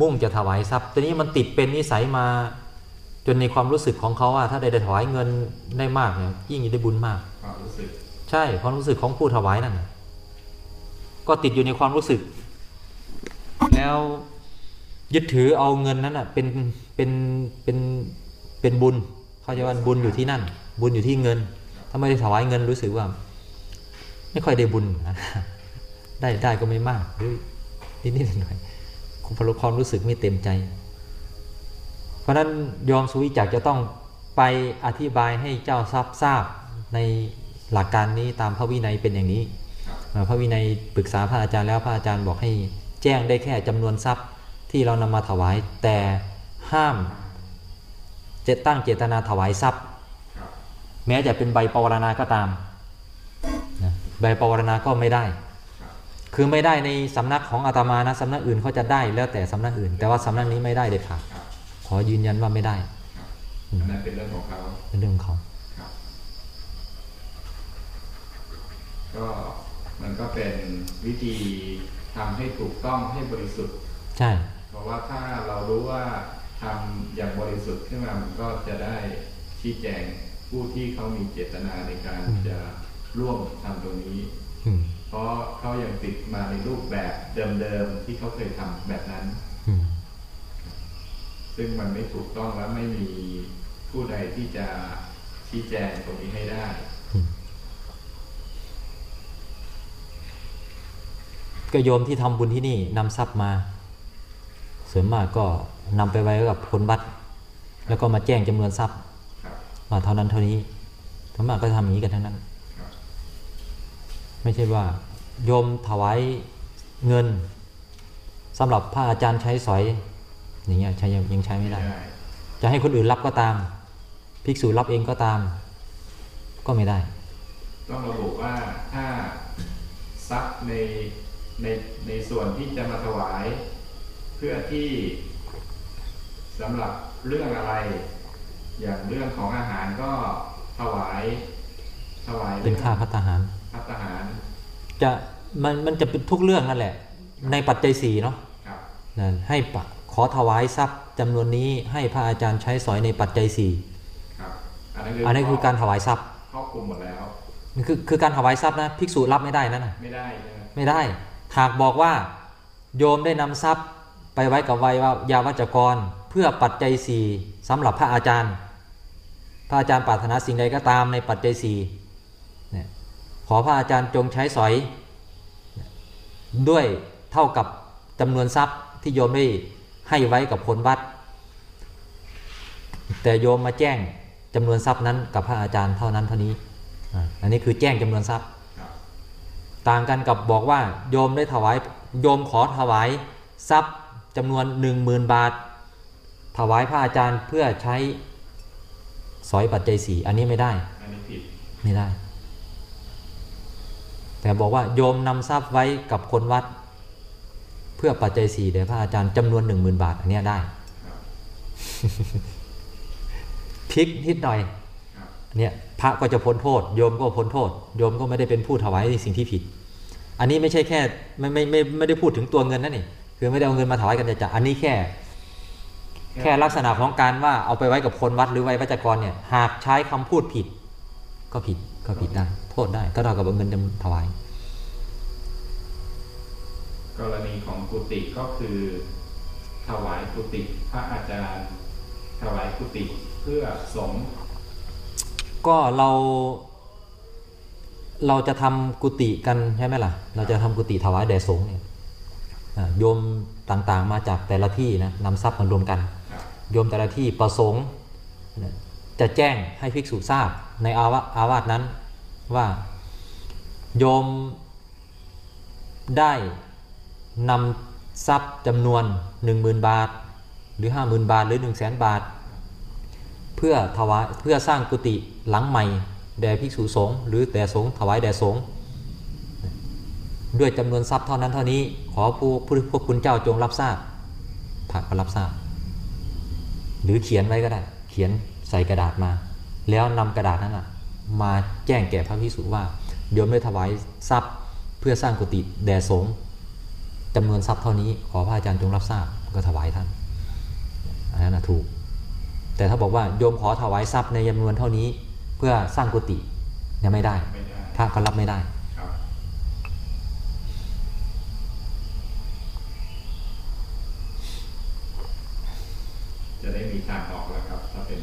มุ่งจะถวายทรัพย์ทีนี้มันติดเป็นนิสัยมา จนในความรู้สึกของเขาว่าถ้าได้ถวายเงินได้มากเนี่ยยิ่งได้บุญมากความรู้สึกใช่ความรู้สึกของผู้ถวายนั่นน่ะก็ติดอยู่ในความรู้สึก แล้วยึดถือเอาเงินนั้นน่ะเป็นเป็นเป็นเป็นบุญเขาจะว่าบุญอยู่ที่นั่น บุญอยู่ที่เงิน ถ้าไม่ได้ถวายเงินรู้สึกว่า ไม่ค่อยได้บุญนะได้ได้ก็ไม่มากหรือนิดนิดหน่อยๆ คงพลความรู้สึกไม่เต็มใจ เพราะนั้นยอมสุวิจักจะต้องไปอธิบายให้เจ้าทรัพย์ทราบในหลักการนี้ตามพระวินัยเป็นอย่างนี้ พระวินัยปรึกษาพระอาจารย์แล้วพระอาจารย์บอกให้แจ้งได้แค่จำนวนทรัพย์ที่เรานำมาถวาย แต่ห้ามจะตั้งเจตนาถวายทรัพย์ แม้จะเป็นใบปวารณาก็ตามใบปวารณาก็ไม่ได้ ครับคือไม่ได้ในสำนักของอาตมานะสำนักอื่นเขาจะได้แล้วแต่สำนักอื่น แต่ว่าสำนักนี้ไม่ได้เด็ดขาดครับขอยืนยันว่าไม่ได้ครับอันนั้นเป็นเรื่องของเขาเป็นเรื่องของเขาครับก็มันก็เป็นวิธีทำให้ถูกต้องให้บริสุทธิ์ ใช่ เพราะว่าถ้าเรารู้ว่าทำอย่างบริสุทธิ์ขึ้นมามันก็จะได้ชี้แจงผู้ที่เขามีเจตนาในการจะร่วมทำตรงนี้อืม เพราะเขายังติดมาในรูปแบบเดิมๆที่เขาเคยทำแบบนั้นอืมซึ่งมันไม่ถูกต้องและไม่มีผู้ใดที่จะชี้แจงตรงนี้ให้ได้อืมก็โยมที่ทำบุญที่นี่นำทรัพย์มาส่วนมากก็นำไปไว้กับคนวัด แล้วก็มาแจ้งจำนวนทรัพย์ครับว่าเท่านั้นเท่านี้ส่วนมากก็ทำอย่างนี้กันทั้งนั้นครับ ไม่ใช่ว่าโยมถวายเงินสำหรับพระอาจารย์ใช้สอยอย่างเงี้ยใช้ยังยังใช้ไม่ได้ไม่ได้ จะให้คนอื่นรับก็ตาม ภิกษุรับเองก็ตาม ก็ไม่ได้ ต้องระบุว่าถ้าทรัพย์ในในในส่วนที่จะมาถวาย เพื่อที่สำหรับเรื่องอะไร อย่างเรื่องของอาหารก็ถวายถวายเป็นค่าพัฒหาร พัฒหารจะมันมันจะเป็นทุกเรื่องนั่นแหละ ในปัจจัยสี่เนาะครับนะให้ปะขอถวายทรัพย์จำนวนนี้ให้พระอาจารย์ใช้สอยในปัจจัยสี่ครับอันนั้นคืออันนี้คือการถวายทรัพย์ครอบคลุมหมดแล้วนี่คือคือการถวายทรัพย์นะภิกษุรับไม่ได้นั่นนะไม่ได้ใช่ไหมไม่ได้หากบอกว่าโยมได้นำทรัพย์ไปไว้กับวัยาวัจกรเพื่อปัจจัยสี่สำหรับพระอาจารย์ พระอาจารย์ปรารถนาสิ่งใดก็ตามในปัจจัยสี่เนี่ย ขอพระอาจารย์จงใช้สอย ด้วยเท่ากับจำนวนทรัพย์ที่โยมได้ให้ไว้กับคนวัด แต่โยมมาแจ้งจำนวนทรัพย์นั้นกับพระอาจารย์เท่านั้นเท่านี้อ่าอันนี้คือแจ้งจำนวนทรัพย์ครับต่างกันกับบอกว่า โยมได้ถวายโยมขอถวายทรัพย์จำนวนหนึ่งหมื่นบาท ถวายพระอาจารย์เพื่อใช้สอยปัจจัยสี่อันนี้ไม่ได้อันนี้ผิดไม่ได้ แต่บอกว่าโยมนำทรัพย์ไว้กับคนวัด เพื่อปัจจัยสี่แด่พระอาจารย์จำนวนหนึ่งหมื่นบาท อันนี้ได้พลิกนิดหน่อยครับเนี่ยพระก็จะพ้นโทษ โยมก็พ้นโทษ โยมก็ไม่ได้เป็นผู้ถวายในสิ่งที่ผิด อันนี้ไม่ใช่แค่ไม่ไม่ไม่ไม่ได้พูดถึงตัวเงินนั่นนี่คือไม่ได้เอาเงินมาถวายกันจะอันนี้แค่ แค่ลักษณะของการว่าเอาไปไว้กับคนวัดหรือไว้วัจกรเนี่ย หากใช้คำพูดผิด ก็ผิดก็ผิดได้ โทษได้ ก็เท่ากับเอาเงินจะถวาย กรณีของกุฏิก็คือ ถวายกุฏิพระอาจารย์ ถวายกุฏิเพื่อสงฆ์ก็เราเราจะทำกุฏิกันใช่ไหมล่ะ เราจะทำกุฏิถวายแด่สงฆ์เนี่ยอ่าโยมต่างๆมาจากแต่ละที่นะนำทรัพย์มารวมกันครับโยมแต่ละที่ประสงค์นะจะแจ้งให้ภิกษุทราบในอาวาอาวาสนั้น ว่าโยมได้นำทรัพย์จำนวน 10,000 บาท หรือ 50,000 บาท หรือ 1 0 0 0 0แบาท เพื่อถวายเพื่อสร้างกุฏิหลังใหม่ แด่ภิกษุสงฆ์หรือแต่สงฆ์ถวายแด่สงฆ์ด้วยจำนวนทรัพย์เท่านั้นเท่านี้ ขอผู้ผู้พวกคุณเจ้าจงรับทราบพระก็รับทราบ หรือเขียนไว้ก็ได้ เขียนใส่กระดาษมา แล้วนำกระดาษนั้นนะ มาแจ้งแก่พระภิกษุว่าโยมได้ถวายทรัพย์เพื่อสร้างกุฏิแด่สงฆ์จำนวนทรัพย์เท่านี้ขอพระอาจารย์จงรับทราบก็ถวายท่านอันนั้นถูก แต่ถ้าบอกว่าโยมขอถวายทรัพย์ในจำนวนเท่านี้เพื่อสร้างกุฏิยังไม่ได้ไม่ได้พระก็รับไม่ได้จะได้มีทางออกแล้วครับถ้าเป็น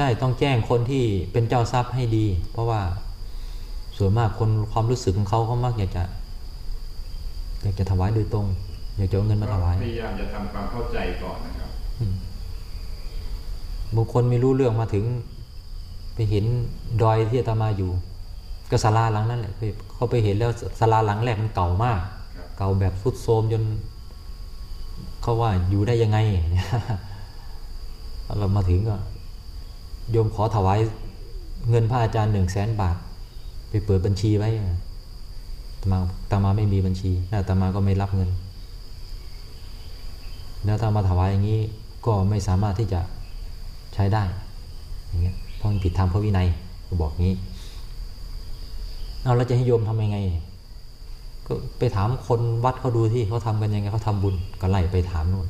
ช่ต้องแจ้งคนที่เป็นเจ้าทรัพย์ให้ดี เพราะว่าส่วนมากคนความรู้สึกของเขาเขามักอยากจะ อยากจะถวายโดยตรง อยากจะเอาเงินมาถวายพยายามจะทำความเข้าใจก่อนนะครับอืมบางคนไม่รู้เรื่องมาถึง ไปเห็นดอยที่อาตมาอยู่ก็ศาลาหลังนั้นแหละไปเขาไปเห็นแล้วศาลาหลังแรกมันเก่ามากครับเก่าแบบสุดโทรมจนเขาว่าอยู่ได้ยังไงเรามาถึงก็ โยมขอถวายเงินพระอาจารย์หนึ่งแสนบาท ไปเปิดบัญชีไว้ตมาตมาไม่มีบัญชีแล้วอาตมาก็ไม่รับเงิน แล้วถ้ามาถวายอย่างนี้ก็ไม่สามารถที่จะใช้ได้อย่างเงี้ยเพราะมันผิดธรรมพระวินัยก็บอกงี้เอาแล้วจะให้โยมทำยังไง ก็ไปถามคนวัดเขาดูที่เขาทำกันยังไงเขาทำบุญก็ไล่ไปถามนู่น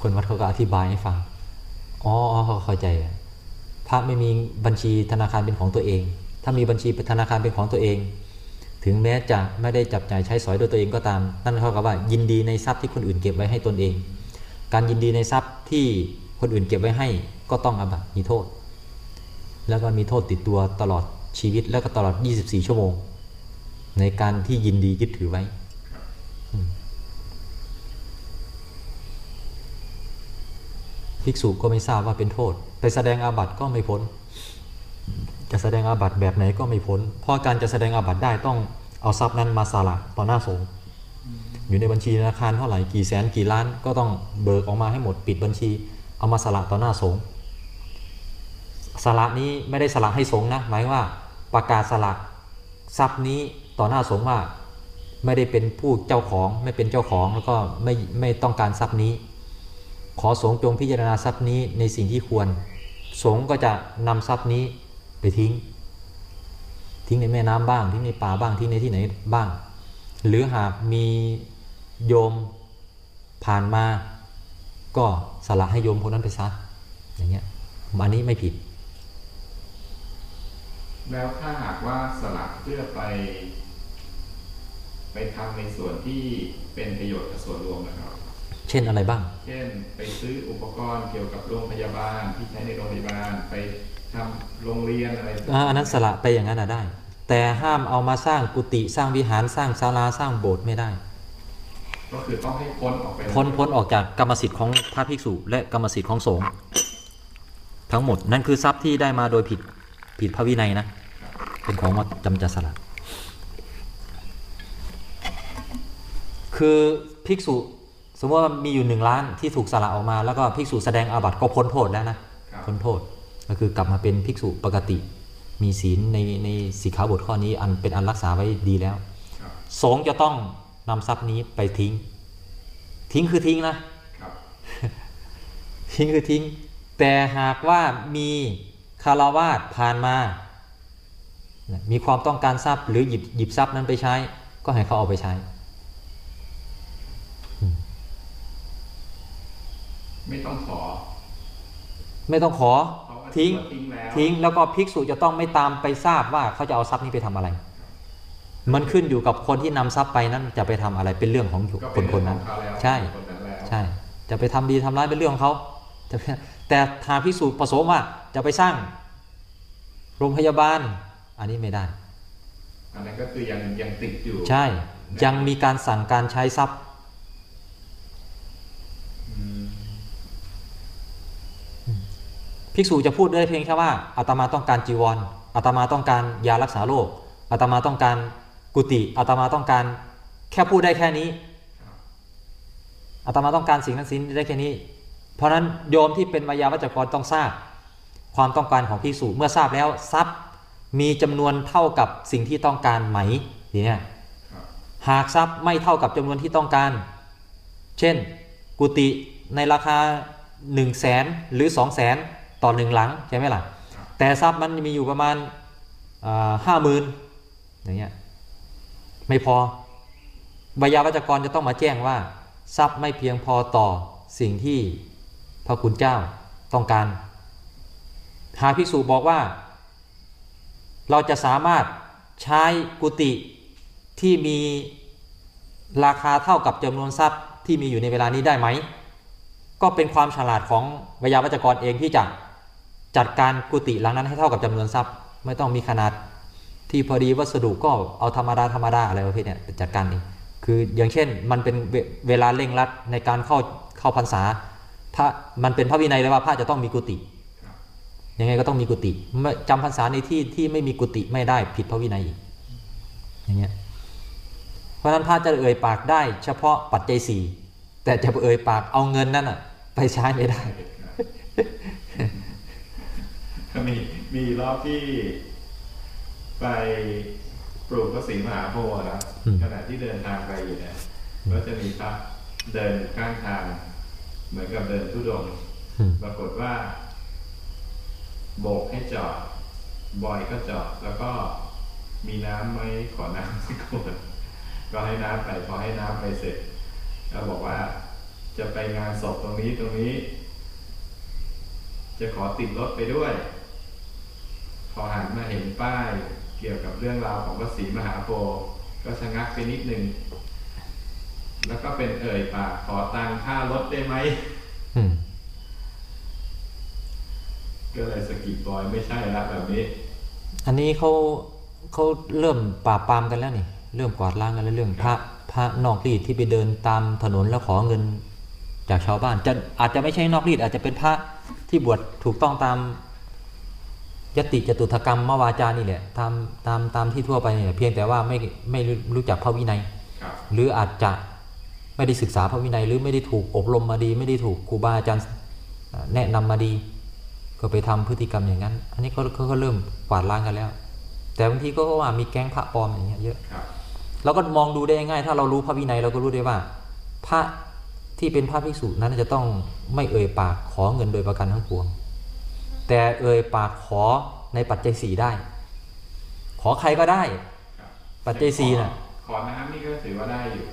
คนวัดเขาก็อธิบายให้ฟัง อ๋อเขาเข้าใจ พระไม่มีบัญชีธนาคารเป็นของตัวเอง ถ้ามีบัญชีธนาคารเป็นของตัวเอง ถึงแม้จะไม่ได้จับจ่ายใช้สอยโดยตัวเองก็ตาม นั่นเท่ากับว่า ยินดีในทรัพย์ที่คนอื่นเก็บไว้ให้ตนเอง การยินดีในทรัพย์ที่คนอื่นเก็บไว้ให้ก็ต้องอาบัติมีโทษ แล้วก็มีโทษติดตัวตลอดชีวิตแล้วก็ตลอด 24 ชั่วโมง ในการที่ยินดียึดถือไว้อืม ภิกษุก็ไม่ทราบว่าเป็นโทษ ไปแสดงอาบัติก็ไม่พ้น จะแสดงอาบัติแบบไหนก็ไม่พ้น เพราะการจะแสดงอาบัติได้ต้องเอาทรัพย์นั้นมาสละต่อหน้าสงฆ์อยู่ในบัญชีธนาคารเท่าไหร่กี่แสนกี่ล้านก็ต้องเบิกออกมาให้หมดปิดบัญชี เอามาสละต่อหน้าสงฆ์สละนี้ไม่ได้สละให้สงฆ์นะหมายว่าประกาศสละทรัพย์นี้ต่อหน้าสงฆ์ว่า ไม่ได้เป็นผู้เจ้าของไม่เป็นเจ้าของแล้วก็ไม่ไม่ต้องการทรัพย์นี้ ขอสงฆ์จงพิจารณาทรัพย์นี้ในสิ่งที่ควร สงฆ์ก็จะนำทรัพย์นี้ไปทิ้ง ทิ้งในแม่น้ำบ้างทิ้งในป่าบ้างทิ้งในที่ไหนบ้าง หรือหากมีโยมผ่านมา ก็สละให้โยมคนนั้นไปซะอย่างเงี้ยอันนี้ไม่ผิด แล้วถ้าหากว่าสลักเพื่อไป ไปทำในส่วนที่เป็นประโยชน์กับส่วนรวมนะครับ เช่นอะไรบ้าง เช่น ไปซื้ออุปกรณ์เกี่ยวกับโรงพยาบาลที่ใช้ในโรงพยาบาลไปทำโรงเรียนอะไรอ่าอันนั้นสละไปอย่างนั้นนะได้ แต่ห้ามเอามาสร้างกุฏิสร้างวิหารสร้างศาลาสร้างโบสถ์ไม่ได้ ก็คือต้องให้พ้นออกไปพ้นพ้นออกจากกรรมสิทธิ์ของพระภิกษุ และกรรมสิทธิ์ของสงฆ์ทั้งหมดนั่นคือทรัพย์ที่ได้มาโดยผิดผิดพระวินัยนะเป็นของมาจำจะสละคือภิกษุ สมมติว่ามีอยู่หนึ่งล้านที่ถูกสละออกมา แล้วก็ภิกษุแสดงอาบัติก็พ้นโทษแล้วนะครับพ้นโทษก็คือกลับมาเป็นภิกษุปกติ มีศีลในในสีขาบทข้อนี้อันเป็นอันรักษาไว้ดีแล้วครับสงฆ์จะต้องนำทรัพย์นี้ไปทิ้ง ทิ้งคือทิ้งนะครับทิ้งคือทิ้ง แต่หากว่ามีคารวาสผ่านมานะมีความต้องการทรัพย์หรือหยิบหยิบทรัพย์นั้นไปใช้ ก็ให้เขาเอาไปใช้ ไม่ต้องขอ ไม่ต้องขอเขาก็ทิ้งถือว่าทิ้งแล้วทิ้งแล้วก็ภิกษุจะต้องไม่ตามไปทราบว่าเขาจะเอาทรัพย์นี้ไปทำอะไร มันขึ้นอยู่กับคนที่นำทรัพย์ไปนั้นจะไปทำอะไรเป็นเรื่องของก็คเป็นนคเรื่อนงขนั้อนงเขาแล้วใช่คนนั้นแล้วใช่ จะไปทำดีทำร้ายเป็นเรื่องของเขาจะแต่ทางพิสูจน์ประสงค์ว่าจะไปสร้าง โรงพยาบาล อันนี้ไม่ได้ อันนั้นก็คือยังยังติดอยู่ ใช่ ยังมีการสั่งการใช้ทรัพย์ อืม ภิกษุจะพูดได้เพียงแค่ว่าอาตมาต้องการจีวรอาตมาต้องการยารักษาโรคอาตมาต้องการกุฏิอาตมาต้องการแค่พูดได้แค่นี้อาตมาต้องการสิ่งนั้นสิ่งนี้ได้แค่นี้ เพราะฉะนั้นโยมที่เป็นมายาวัจกรต้องทราบ ความต้องการของภิกษุเมื่อทราบแล้วทรัพย์มีจำนวนเท่ากับสิ่งที่ต้องการไหมทีเนี้ยหากทรัพย์ไม่เท่ากับจำนวนที่ต้องการ เช่น กุฏิในราคา1นึ่งแสนหรือ2องแสน ต่อหนึ่งหลังใช่ไหมล่ะ แต่ทรัพย์มันมีอยู่ประมาณห้าหมื่นอย่างเงี้ยไม่พอบยาวัจกรจะต้องมาแจ้งว่า ทรัพย์ไม่เพียงพอต่อสิ่งที่พระคุณเจ้าต้องการ หาภิกษุบอกว่า เราจะสามารถใช้กุฏิที่มีราคาเท่ากับจำนวนทรัพย์ที่มีอยู่ในเวลานี้ได้ไหม ก็เป็นความฉลาดของวิยาวัจกรเองที่จะ จัดการกุฏิหลังนั้นให้เท่ากับจำนวนทรัพย์ ไม่ต้องมีขนาดที่พอดีวัสดุก็เอาธรรมดาธรรมดาอะไรประเภทเนี้ยจัดการเองคืออย่างเช่นมันเป็นเวเวลาเร่งรัดในการเข้าเข้าพรรษาพระมันเป็นพระวินัยเลยว่าพระจะต้องมีกุฏิยังไงก็ต้องมีกุฏิจำพรรษาในที่ที่ไม่มีกุฏิไม่ได้ผิดพระวินัยอีกอย่างเงี้ยเพราะนั้นพระจะเอ่ยปากได้ เฉพาะปัจจัยสี่แต่จะเอ่ยปากเอาเงินนั่นอะไปใช้ไม่ได้ มีมีรอบที่ไปปลูกพระศรีมหาโพธิ์อะครับอืมขณะที่เดินทางไปอยู่เนี่ยก็จะมีพระเดินอยู่ข้างทาง เหมือนกับเดินทุดงค์อืมปรากฏว่าโบกให้จอดบอยก็จอดแล้วก็มีน้ำไหมขอน้ำสักขวดก็ให้น้ำไปพอให้น้ำไปเสร็จก็บอกว่าจะไปงานศพตรงนี้ตรงนี้ จะขอติดรถไปด้วยพ อหันมาเห็นป้ายเกี่ยวกับเรื่องราวของพระศรีมหาโพธิ์ก็ชะงักไปนิดนึง แล้วก็เป็นเอ่ยปากขอตังค่ารถได้ไหมอืมก็เลยสะกิดบอยไม่ใช่ละแบบนี้ อันนี้เขาเขาเริ่มปราบปรามกันแล้วนี่ เริ่มกวาดล้างกันแล้วเรื่องพระพระนอกรีดที่ไปเดินตามถนนแล้วขอเงินจากชาวบ้านจะอาจจะไม่ใช่นอกรีดอาจจะเป็นพระที่บวชถูกต้องตาม ยติจตุถกรรมมวาจานี่แหละตามตามตามที่ทั่วไปเนี่ยเพียงแต่ว่าไม่ไม่รู้จักพระวินัยครับหรืออาจจะไม่ได้ศึกษาพระวินัย หรือไม่ได้ถูกอบรมมาดี ไม่ได้ถูกครูบาอาจารย์แนะนำมาดี ก็ไปทำพฤติกรรมอย่างนั้น อันนี้เขาเขาก็เริ่มกวาดล้างกันแล้ว แต่บางทีก็ว่ามีแก๊งพระปลอมอย่างเงี้ยเยอะครับเราก็มองดูได้ง่ายๆถ้าเรารู้พระวินัยเราก็รู้ได้ว่า พระที่เป็นพระภิกษุนั้นจะต้องไม่เอ่ยปากขอเงินโดยประกันทั้งปวง แต่เอ่ยปากขอในปัจจัยสี่ได้ ขอใครก็ได้ครับปัจจัยสี่น่ะขอน้ำนี่ก็ถือว่าได้อยู่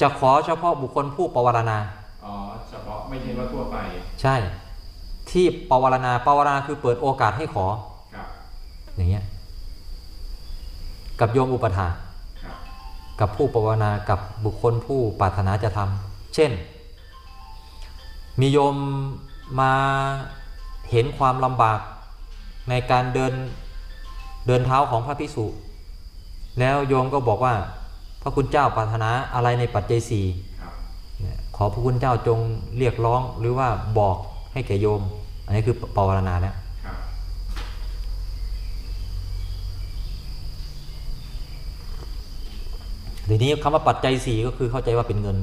จะขอเฉพาะบุคคลผู้ปวารณาอ๋อเฉพาะไม่ใช่ว่าทั่วไป ใช่ ที่ปวารณาปวารณาคือเปิดโอกาสให้ขอครับอย่างเงี้ยกับโยมอุปถาครับกับผู้ปวารณากับบุคคลผู้ปรารถนาจะทำเช่น มีโยมมา เห็นความลำบากในการเดินเดินเท้าของพระภิกษุแล้วโยมก็บอกว่า พระคุณเจ้าปรารถนาอะไรในปัจจัยสี่ครับเนี่ยขอพระคุณเจ้าจงเรียกร้องหรือว่าบอกให้แก่โยม อันนี้คือปวารณาแล้วครับทีนี้คำว่าปัจจัยสี่ก็คือเข้าใจว่าเป็นเงิน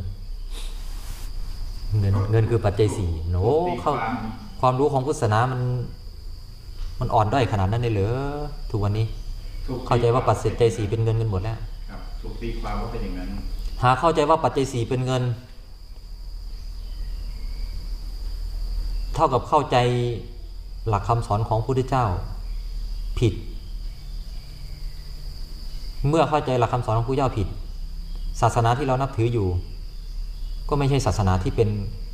เงินเงินคือปัจจัยสี่โน้ตีเข้า ความความรู้ของพุทธศาสนามันมันอ่อนด้อยขนาดนั้นเลยเหรอทุกวันนี้ถูกตีเข้าใจว่าปัจจัยสี่เป็นเงินกันหมดแล้วครับถูกตีความว่าเป็นอย่างนั้น หากเข้าใจว่าปัจจัยสี่เป็นเงิน เท่ากับเข้าใจหลักคำสอนของพระพุทธเจ้า ผิด เมื่อเข้าใจหลักคำสอนของพระพุทธเจ้าผิด ศาสนาที่เรานับถืออยู่ ก็ไม่ใช่ศาสนาที่เป็น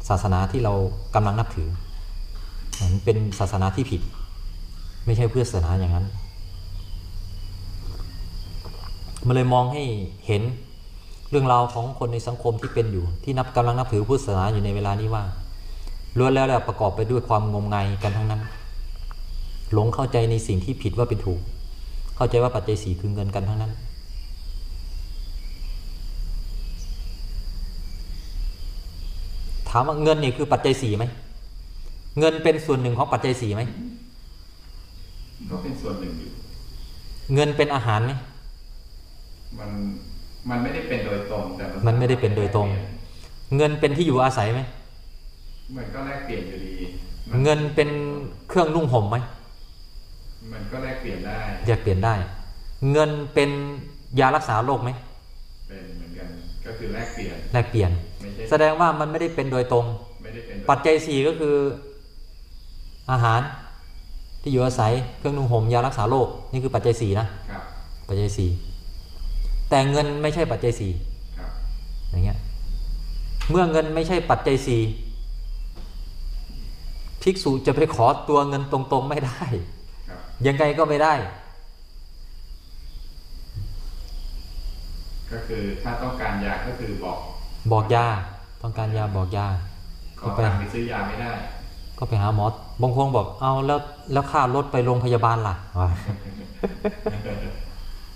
ศาสนาที่เรากำลังนับถือ มันเป็นศาสนาที่ผิด ไม่ใช่เพื่อศาสนาอย่างนั้นมันเลยมองให้เห็นเรื่องราวของคนในสังคมที่เป็นอยู่ ที่นับกำลังนับถือพุทธศาสนาอยู่ในเวลานี้ว่าล้วนแล้วแหละประกอบไปด้วยความงมงายกันทั้งนั้น หลงเข้าใจในสิ่งที่ผิดว่าเป็นถูก เข้าใจว่าปัจจัยสี่คือเงินกันทั้งนั้น ถามว่าเงินนี่คือปัจจัยสี่ไหม เงินเป็นส่วนหนึ่งของปัจจัยสี่ไหมก็เป็นส่วนหนึ่งอยู่ เงินเป็นอาหารไหมมันมันไม่ได้เป็นโดยตรงแต่มันไม่ได้เป็นโดยตรง เงินเป็นที่อยู่อาศัยไหมมันก็แลกเปลี่ยนอยู่ดี เงินเป็นเครื่องนุ่งห่มไหมมันก็แลกเปลี่ยนได้แยกเปลี่ยนได้ เงินเป็นยารักษาโรคไหมเป็นเหมือนกันก็คือแลกเปลี่ยนแลกเปลี่ยนไม่ใช่แสดงว่ามันไม่ได้เป็นโดยตรงไม่ได้เป็นโดยปัจจัยสี่ก็คือ อาหารที่อยู่อาศัยเครื่องนุ่งห่มยารักษาโรคนี่คือปัจจัยสี่นะครับปัจจัยสี่แต่เงินไม่ใช่ปัจจัยสี่อย่างเงี้ยเมื่อเงินไม่ใช่ปัจจัยสี่ภิกษุจะไปขอตัวเงินตรงๆไม่ได้ครับยังไงก็ไม่ได้ ก็คือถ้าต้องการยาก็คือบอก บอกยา ต้องการยาบอกยาขอตังค์ไปซื้อยาไม่ได้ ก็ไปหาหมอบางคนบอกเอาแล้วแล้วค่ารถไปโรงพยาบาลล่ะ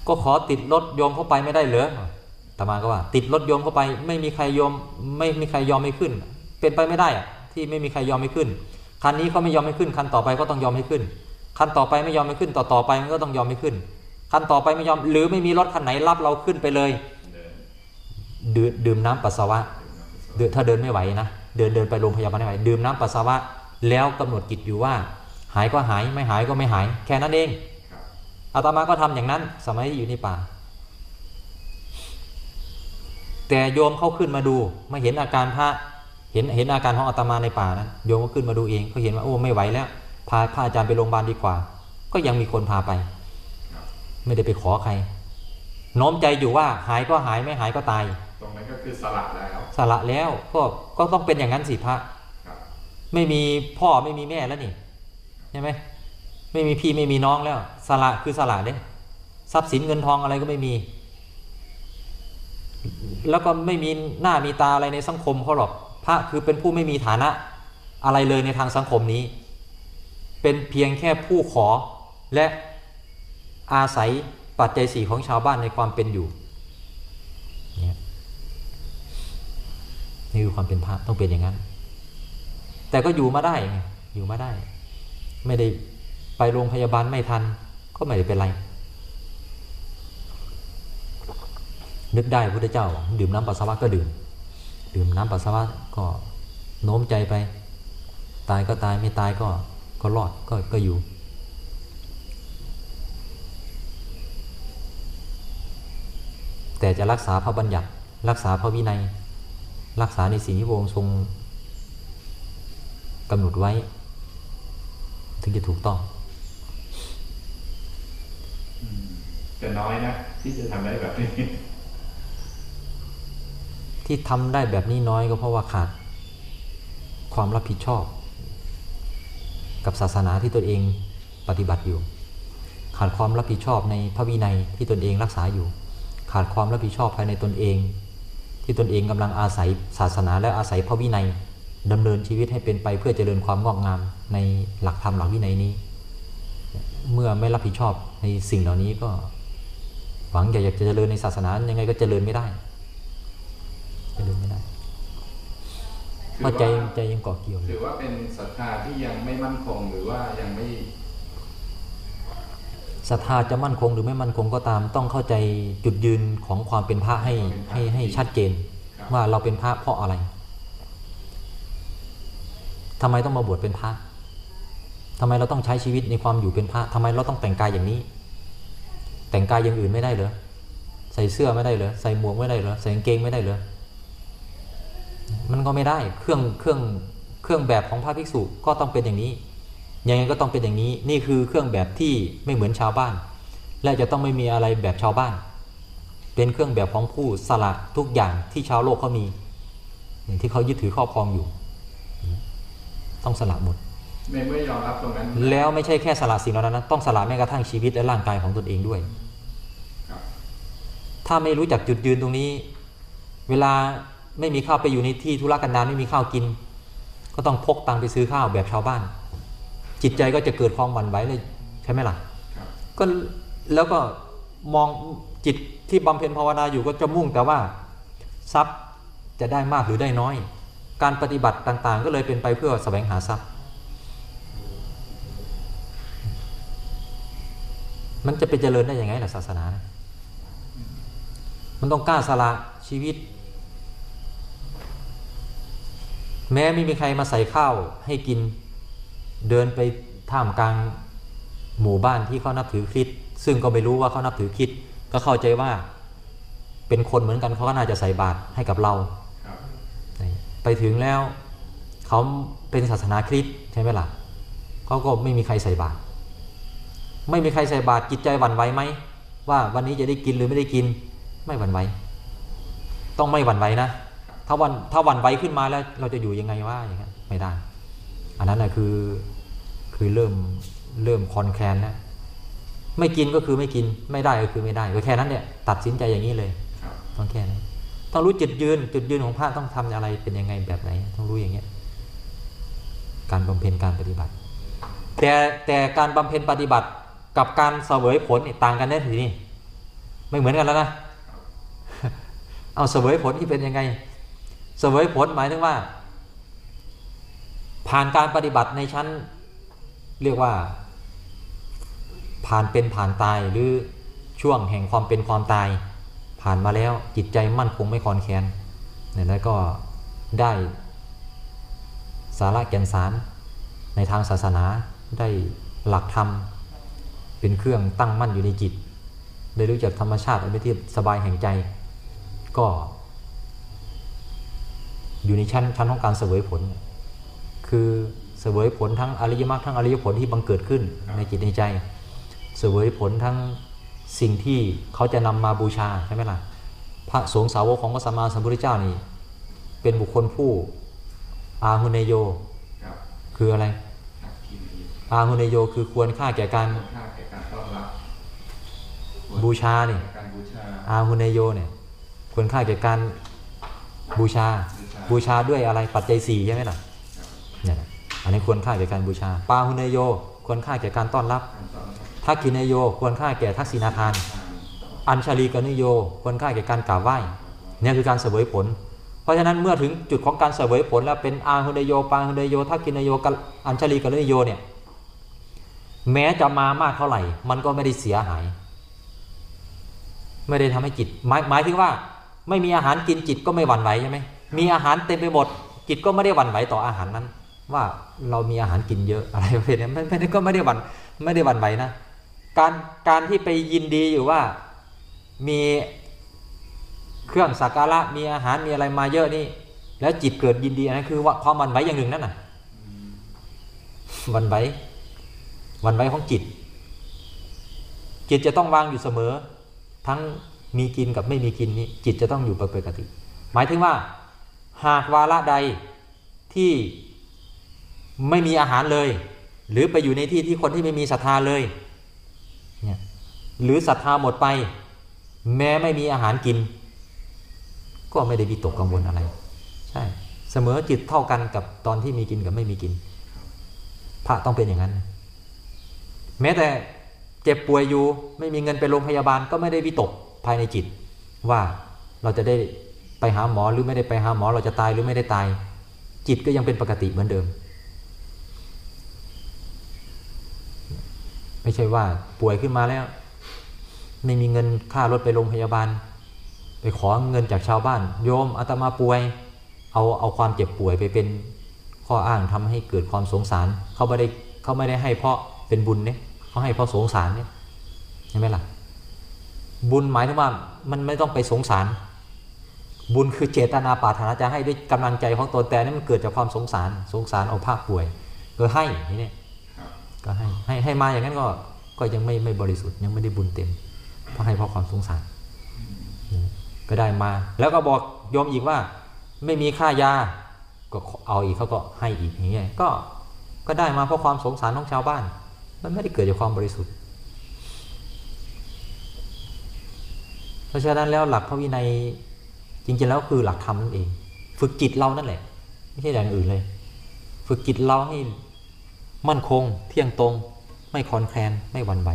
ก็ขอติดรถโยมเข้าไปไม่ได้เหรอตมาก็ว่า ติดรถโยมเข้าไป ไม่มีใครยอมไม่มีใครยอมไม่ขึ้น เป็นไปไม่ได้อะที่ไม่มีใครยอมไม่ขึ้น คันนี้เขาไม่ยอมไม่ขึ้น คันต่อไปก็ต้องยอมให้ขึ้น คันต่อไปไม่ยอมไม่ขึ้น ต่อต่อไปมันก็ต้องยอมไม่ขึ้น คันต่อไปไม่ยอม หรือไม่มีรถคันไหนรับเราขึ้นไปเลยเดินดื่มน้ำปัสสาวะเดินถ้าเดินไม่ไหวนะเดินเดินไปโรงพยาบาลไม่ไหวดื่มน้ำปัสสาวะ แล้วกำหนดกิจอยู่ว่า หายก็หายไม่หายก็ไม่หาย แค่นั้นเองครับอาตมาก็ทำอย่างนั้น สมัยที่อยู่ในป่า แต่โยมเขาขึ้นมาดูมาเห็นอาการพระเห็นเห็นอาการของอาตมาในป่านั้นโยมก็ขึ้นมาดูเองเขาเห็นว่าโอ้ไม่ไหวแล้ว พาพระอาจารย์ไปโรงพยาบาลดีกว่า ก็ยังมีคนพาไปครับไม่ได้ไปขอใครโน้มใจอยู่ว่าหายก็หายไม่หายก็ตาย ตรงนั้นก็คือสลัดแล้ว สละแล้วก็ก็ต้องเป็นอย่างนั้นสิพระครับ ไม่มีพ่อไม่มีแม่แล้วนี่ใช่ไหมไม่มีพี่ไม่มีน้องแล้วสละคือสละเด้ทรัพย์สินเงินทองอะไรก็ไม่มี แล้วก็ไม่มีหน้ามีตาอะไรในสังคมเขาหรอกพระคือเป็นผู้ไม่มีฐานะอะไรเลยในทางสังคมนี้ เป็นเพียงแค่ผู้ขอและอาศัยปัจจัยสี่ของชาวบ้านในความเป็นอยู่นี่คือความเป็นพระต้องเป็นอย่างนั้น แต่ก็อยู่มาได้ไงอยู่มาได้ ไม่ได้ไปโรงพยาบาลไม่ทัน ก็ไม่ได้เป็นไร นึกได้พุทธเจ้า ดื่มน้ำปัสสาวะก็ดื่ม ดื่มน้ำปัสสาวะก็โน้มใจไป ตายก็ตายไม่ตายก็ก็รอดก็ก็อยู่ แต่จะรักษาพระบัญญัติ รักษาพระวินัย รักษาในสิ่งที่พระองค์ทรง กำหนดไว้ ถึงจะถูกต้องอืมแต่น้อยนะที่จะทำได้แบบนี้ ที่ทำได้แบบนี้น้อยก็เพราะว่าขาด ความรับผิดชอบ กับศาสนาที่ตนเองปฏิบัติอยู่ ขาดความรับผิดชอบในพระวินัยที่ตนเองรักษาอยู่ ขาดความรับผิดชอบภายในตนเอง ที่ตนเองกำลังอาศัยศาสนาและอาศัยพระวินัย ดำเนินชีวิตให้เป็นไปเพื่อเจริญความงอกงามในหลักธรรมหลักวินัยนี้ เมื่อไม่รับผิดชอบในสิ่งเหล่านี้ก็ หวังอยากจะเจริญในศาสนายังไงก็เจริญไม่ได้เจริญไม่ได้เพราะใจใจยังเกาะเกี่ยวอถือว่าเป็นศรัทธาที่ยังไม่มั่นคงหรือว่ายังไม่ศรัทธาจะมั่นคงหรือไม่มั่นคงก็ตาม ต้องเข้าใจจุดยืนของความเป็นพระให้ให้ให้ชัดเจน ว่าเราเป็นพระเพราะอะไร ทำไมต้องมาบวชเป็นพระทำไมเราต้องใช้ชีวิตในความอยู่เป็นพระทำไมเราต้องแต่งกายอย่างนี้ แต่งกายอย่างอื่นไม่ได้เหรอใส่เสื้อไม่ได้เหรอใส่หมวกไม่ได้เหรอใส่กางเกงไม่ได้เหรอมันก็ไม่ได้เครื่องเครื่องเครื่องแบบของพระภิกษุก็ต้องเป็นอย่างนี้ยังไงก็ต้องเป็นอย่างนี้ นี่คือเครื่องแบบที่ไม่เหมือนชาวบ้าน และจะต้องไม่มีอะไรแบบชาวบ้าน เป็นเครื่องแบบของผู้สละทุกอย่างที่ชาวโลกเขามีอย่างที่เขายึดถือครอบครองอยู่ ต้องสละหมดในเมื่อยอมรับตรงนั้น แล้วไม่ใช่แค่สละสิ่งเหล่านั้นนะต้องสละแม้กระทั่งชีวิตและร่างกายของตนเองด้วยครับถ้าไม่รู้จักจุดยืนตรงนี้ เวลาไม่มีข้าวไปอยู่ในที่ธุรกันดารไม่มีข้าวกิน ก็ต้องพกตังค์ไปซื้อข้าวแบบชาวบ้าน จิตใจก็จะเกิดความหวั่นไหวเลยใช่ไหมล่ะครับก็แล้วก็มองจิตที่บำเพ็ญภาวนาอยู่ก็จะมุ่งแต่ว่า ทรัพย์จะได้มากหรือได้น้อย การปฏิบัติต่าง ๆ ก็เลยเป็นไปเพื่อแสวงหาทรัพย์ มันจะไปเจริญได้ยังไงล่ะศาสนานะมันต้องกล้าสละชีวิต แม้ไม่มีใครมาใส่ข้าวให้กิน เดินไปท่ามกลางหมู่บ้านที่เขานับถือคริสต์ซึ่งก็ไม่รู้ว่าเขานับถือคริสต์ก็เข้าใจว่าเป็นคนเหมือนกันเขาก็น่าจะใส่บาตรให้กับเรา ถึงแล้วเขาเป็นศาสนาคริสต์ใช่ไหมล่ะเขาก็ไม่มีใครใส่บาตรไม่มีใครใส่บาตรจิตใจหวั่นไหวไหมว่าวันนี้จะได้กินหรือไม่ได้กินไม่หวั่นไหวต้องไม่หวั่นไหวนะถ้าวันถ้าหวั่นไหวขึ้นมาแล้วเราจะอยู่ยังไงวะอย่างเงี้ยไม่ได้ อันนั้นนะคือคือเริ่มเริ่มคอนแคลนแล้วไม่กินก็คือไม่กินไม่ได้ก็คือไม่ได้ก็แค่นั้นเนี่ยตัดสินใจอย่างนี้เลยครับต้องแค่นั้น ต้องรู้จุดยืน จุดยืนของพระต้องทำอะไรเป็นยังไงแบบไหน ต้องรู้อย่างเงี้ยการบำเพ็ญการปฏิบัติ แต่แต่การบำเพ็ญปฏิบัติกับการเสวยผลต่างกันแน่ทีนี้ไม่เหมือนกันแล้วนะเอาเสวยผลที่เป็นยังไงเสวยผลหมายถึงว่า ผ่านการปฏิบัติในชั้น เรียกว่า ผ่านเป็นผ่านตายหรือช่วงแห่งความเป็นความตาย ผ่านมาแล้วจิตใจมั่นคงไม่คลอนแคลนเนี่ยแล้วก็ได้สาระแก่นสารในทางศาสนาได้หลักธรรม เป็นเครื่องตั้งมั่นอยู่ในจิต ได้รู้จักธรรมชาติอันเป็นที่สบายแห่งใจ ก็ อยู่ในชั้นชั้นของการเสวยผล คือเสวยผลทั้งอริยมรรคทั้งอริยผลที่บังเกิดขึ้นในจิตในใจ เสวยผลทั้ง สิ่งที่เขาจะนำมาบูชาใช่ไหมล่ะพระสงฆ์สาวกของพระสัมมาสัมพุทธเจ้านี่เป็นบุคคลผู้อาหุเนโยครับคืออะไรทักทีนี้อาหุเนโยคือควรค่าแก่การคุณค่าแก่การต้อนรับบูชานี่การบูชาอาหุเนโยเนี่ยควรค่าแก่การบูชาบูชาด้วยอะไรปัจจัยสี่ใช่ไหมล่ะครับเนี่ยนะอันนี้ควรค่าแก่การบูชาปาหุเนโยควรค่าแก่การต้อนรับการต้อนรับ ทักขิเนโยควรค่าแก่ทักษิณาทาน อัญชลีกนิโยควรค่าแก่การกราบไหว้เนี่ยคือการเสวยผล เพราะฉะนั้นเมื่อถึงจุดของการเสวยผลแล้วเป็นอาหุเนโยปาหุเนโยทักขิเนโยกับอัญชลีกนิโยเนี่ยแม้จะมามากเท่าไหร่ มันก็ไม่ได้เสียหาย ไม่ได้ทำให้จิตหมายหมายถึงว่า ไม่มีอาหารกินจิตก็ไม่หวั่นไหวใช่ไหมมีอาหารเต็มไปหมด จิตก็ไม่ได้หวั่นไหวต่ออาหารนั้น ว่าเรามีอาหารกินเยอะอะไรประเภทนี้ไม่ไม่ได้ก็ไม่ได้หวั่นไม่ได้หวั่นไหวนะ การการที่ไปยินดีอยู่ว่ามีเครื่องสักการะมีอาหารมีอะไรมาเยอะนี่ แล้วจิตเกิดยินดีอันนั้นคือว่าความหวันไหวอย่างหนึ่งนั่นน่ะมหวันไหววันไหวของจิต จิตจะต้องวางอยู่เสมอ ทั้งมีกินกับไม่มีกินนี่จิตจะต้องอยู่ปกติ หมายถึงว่า หากวาระใดที่ไม่มีอาหารเลย หรือไปอยู่ในที่ที่คนที่ไม่มีศรัทธาเลย หรือศรัทธาหมดไป แม้ไม่มีอาหารกิน ก็ไม่ได้วิตกกังวลอะไร ใช่เสมอจิตเท่ากันกับตอนที่มีกินกับไม่มีกิน พระต้องเป็นอย่างนั้น แม้แต่เจ็บป่วยอยู่ไม่มีเงินไปโรงพยาบาลก็ไม่ได้วิตกภายในจิต ว่าเราจะได้ไปหาหมอหรือไม่ได้ไปหาหมอเราจะตายหรือไม่ได้ตาย จิตก็ยังเป็นปกติเหมือนเดิม ไม่ใช่ว่าป่วยขึ้นมาแล้ว ไม่มีเงินค่ารถไปโรงพยาบาล ไปขอเงินจากชาวบ้าน โยมอาตมาป่วย เอาเอาความเจ็บป่วยไปเป็นข้ออ้างทำให้เกิดความสงสารเขาไม่ได้เขาไม่ได้ให้เพราะเป็นบุญเนี่ยเขาให้เพราะสงสารเนี่ยใช่ไหมล่ะบุญหมายถึงว่ามันไม่ต้องไปสงสาร บุญคือเจตนาปรารถนาจะให้ด้วยกำลังใจของตนแต่นี่มันเกิดจากความสงสาร สงสารเอาภาคป่วยก็ให้นี้เนี่ยก็ให้ให้ให้มาอย่างนั้นก็ก็ยังไม่ไม่บริสุทธิ์ยังไม่ได้บุญเต็ม เพราะให้เพราะความสงสารก็ได้มา แล้วก็บอกโยมอีกว่า ไม่มีค่ายาก็เอาอีกเขาก็ให้อีกอย่างเงี้ยก็ก็ได้มาเพราะความสงสารของชาวบ้าน มันไม่ได้เกิดจากความบริสุทธิ์ เพราะฉะนั้นแล้วหลักพระวินัยจริงๆแล้วคือหลักธรรมนั่นเอง ฝึกจิตเรานั่นแหละ ไม่ใช่อย่างอื่นเลย ฝึกจิตเราให้มั่นคง เที่ยงตรง ไม่คลอนแคลนไม่หวั่นไหว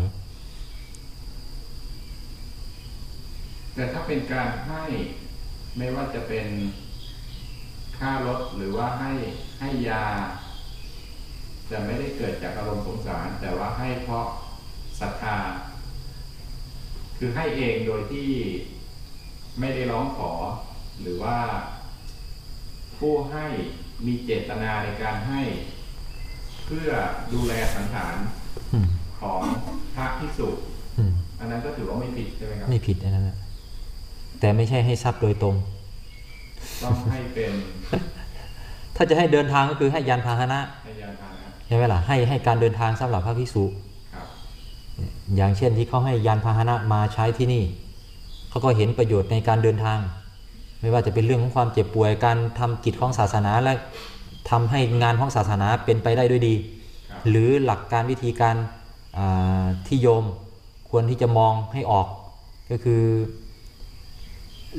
แต่ถ้าเป็นการให้ไม่ว่าจะเป็นค่ารถหรือว่าให้ให้ยา จะไม่ได้เกิดจากอารมณ์สงสาร แต่ว่าให้เพราะศรัทธา คือให้เองโดยที่ไม่ได้ร้องขอ หรือว่าผู้ให้มีเจตนาในการให้ เพื่อดูแลสังขารอืมของพระพิสุอืมอันนั้นก็ถือว่าไม่ผิดใช่ไหมครับ ไม่ผิดอันนั้นนะ แต่ไม่ใช่ให้ทรัพย์โดยตรง ต้องให้เป็น ถ้าจะให้เดินทางก็คือให้ยานพาหนะให้ยานพาหนะใช่ไหมล่ะให้ให้การเดินทางสำหรับพระภิกษุครับอย่างเช่นที่เขาให้ยานพาหนะมาใช้ที่นี่เขาก็เห็นประโยชน์ในการเดินทาง ไม่ว่าจะเป็นเรื่องของความเจ็บป่วยการทำกิจของศาสนาและทำให้งานของศาสนาเป็นไปได้ด้วยดีครับหรือหลักการวิธีการอ่าที่โยมควรที่จะมองให้ออก ก็คือ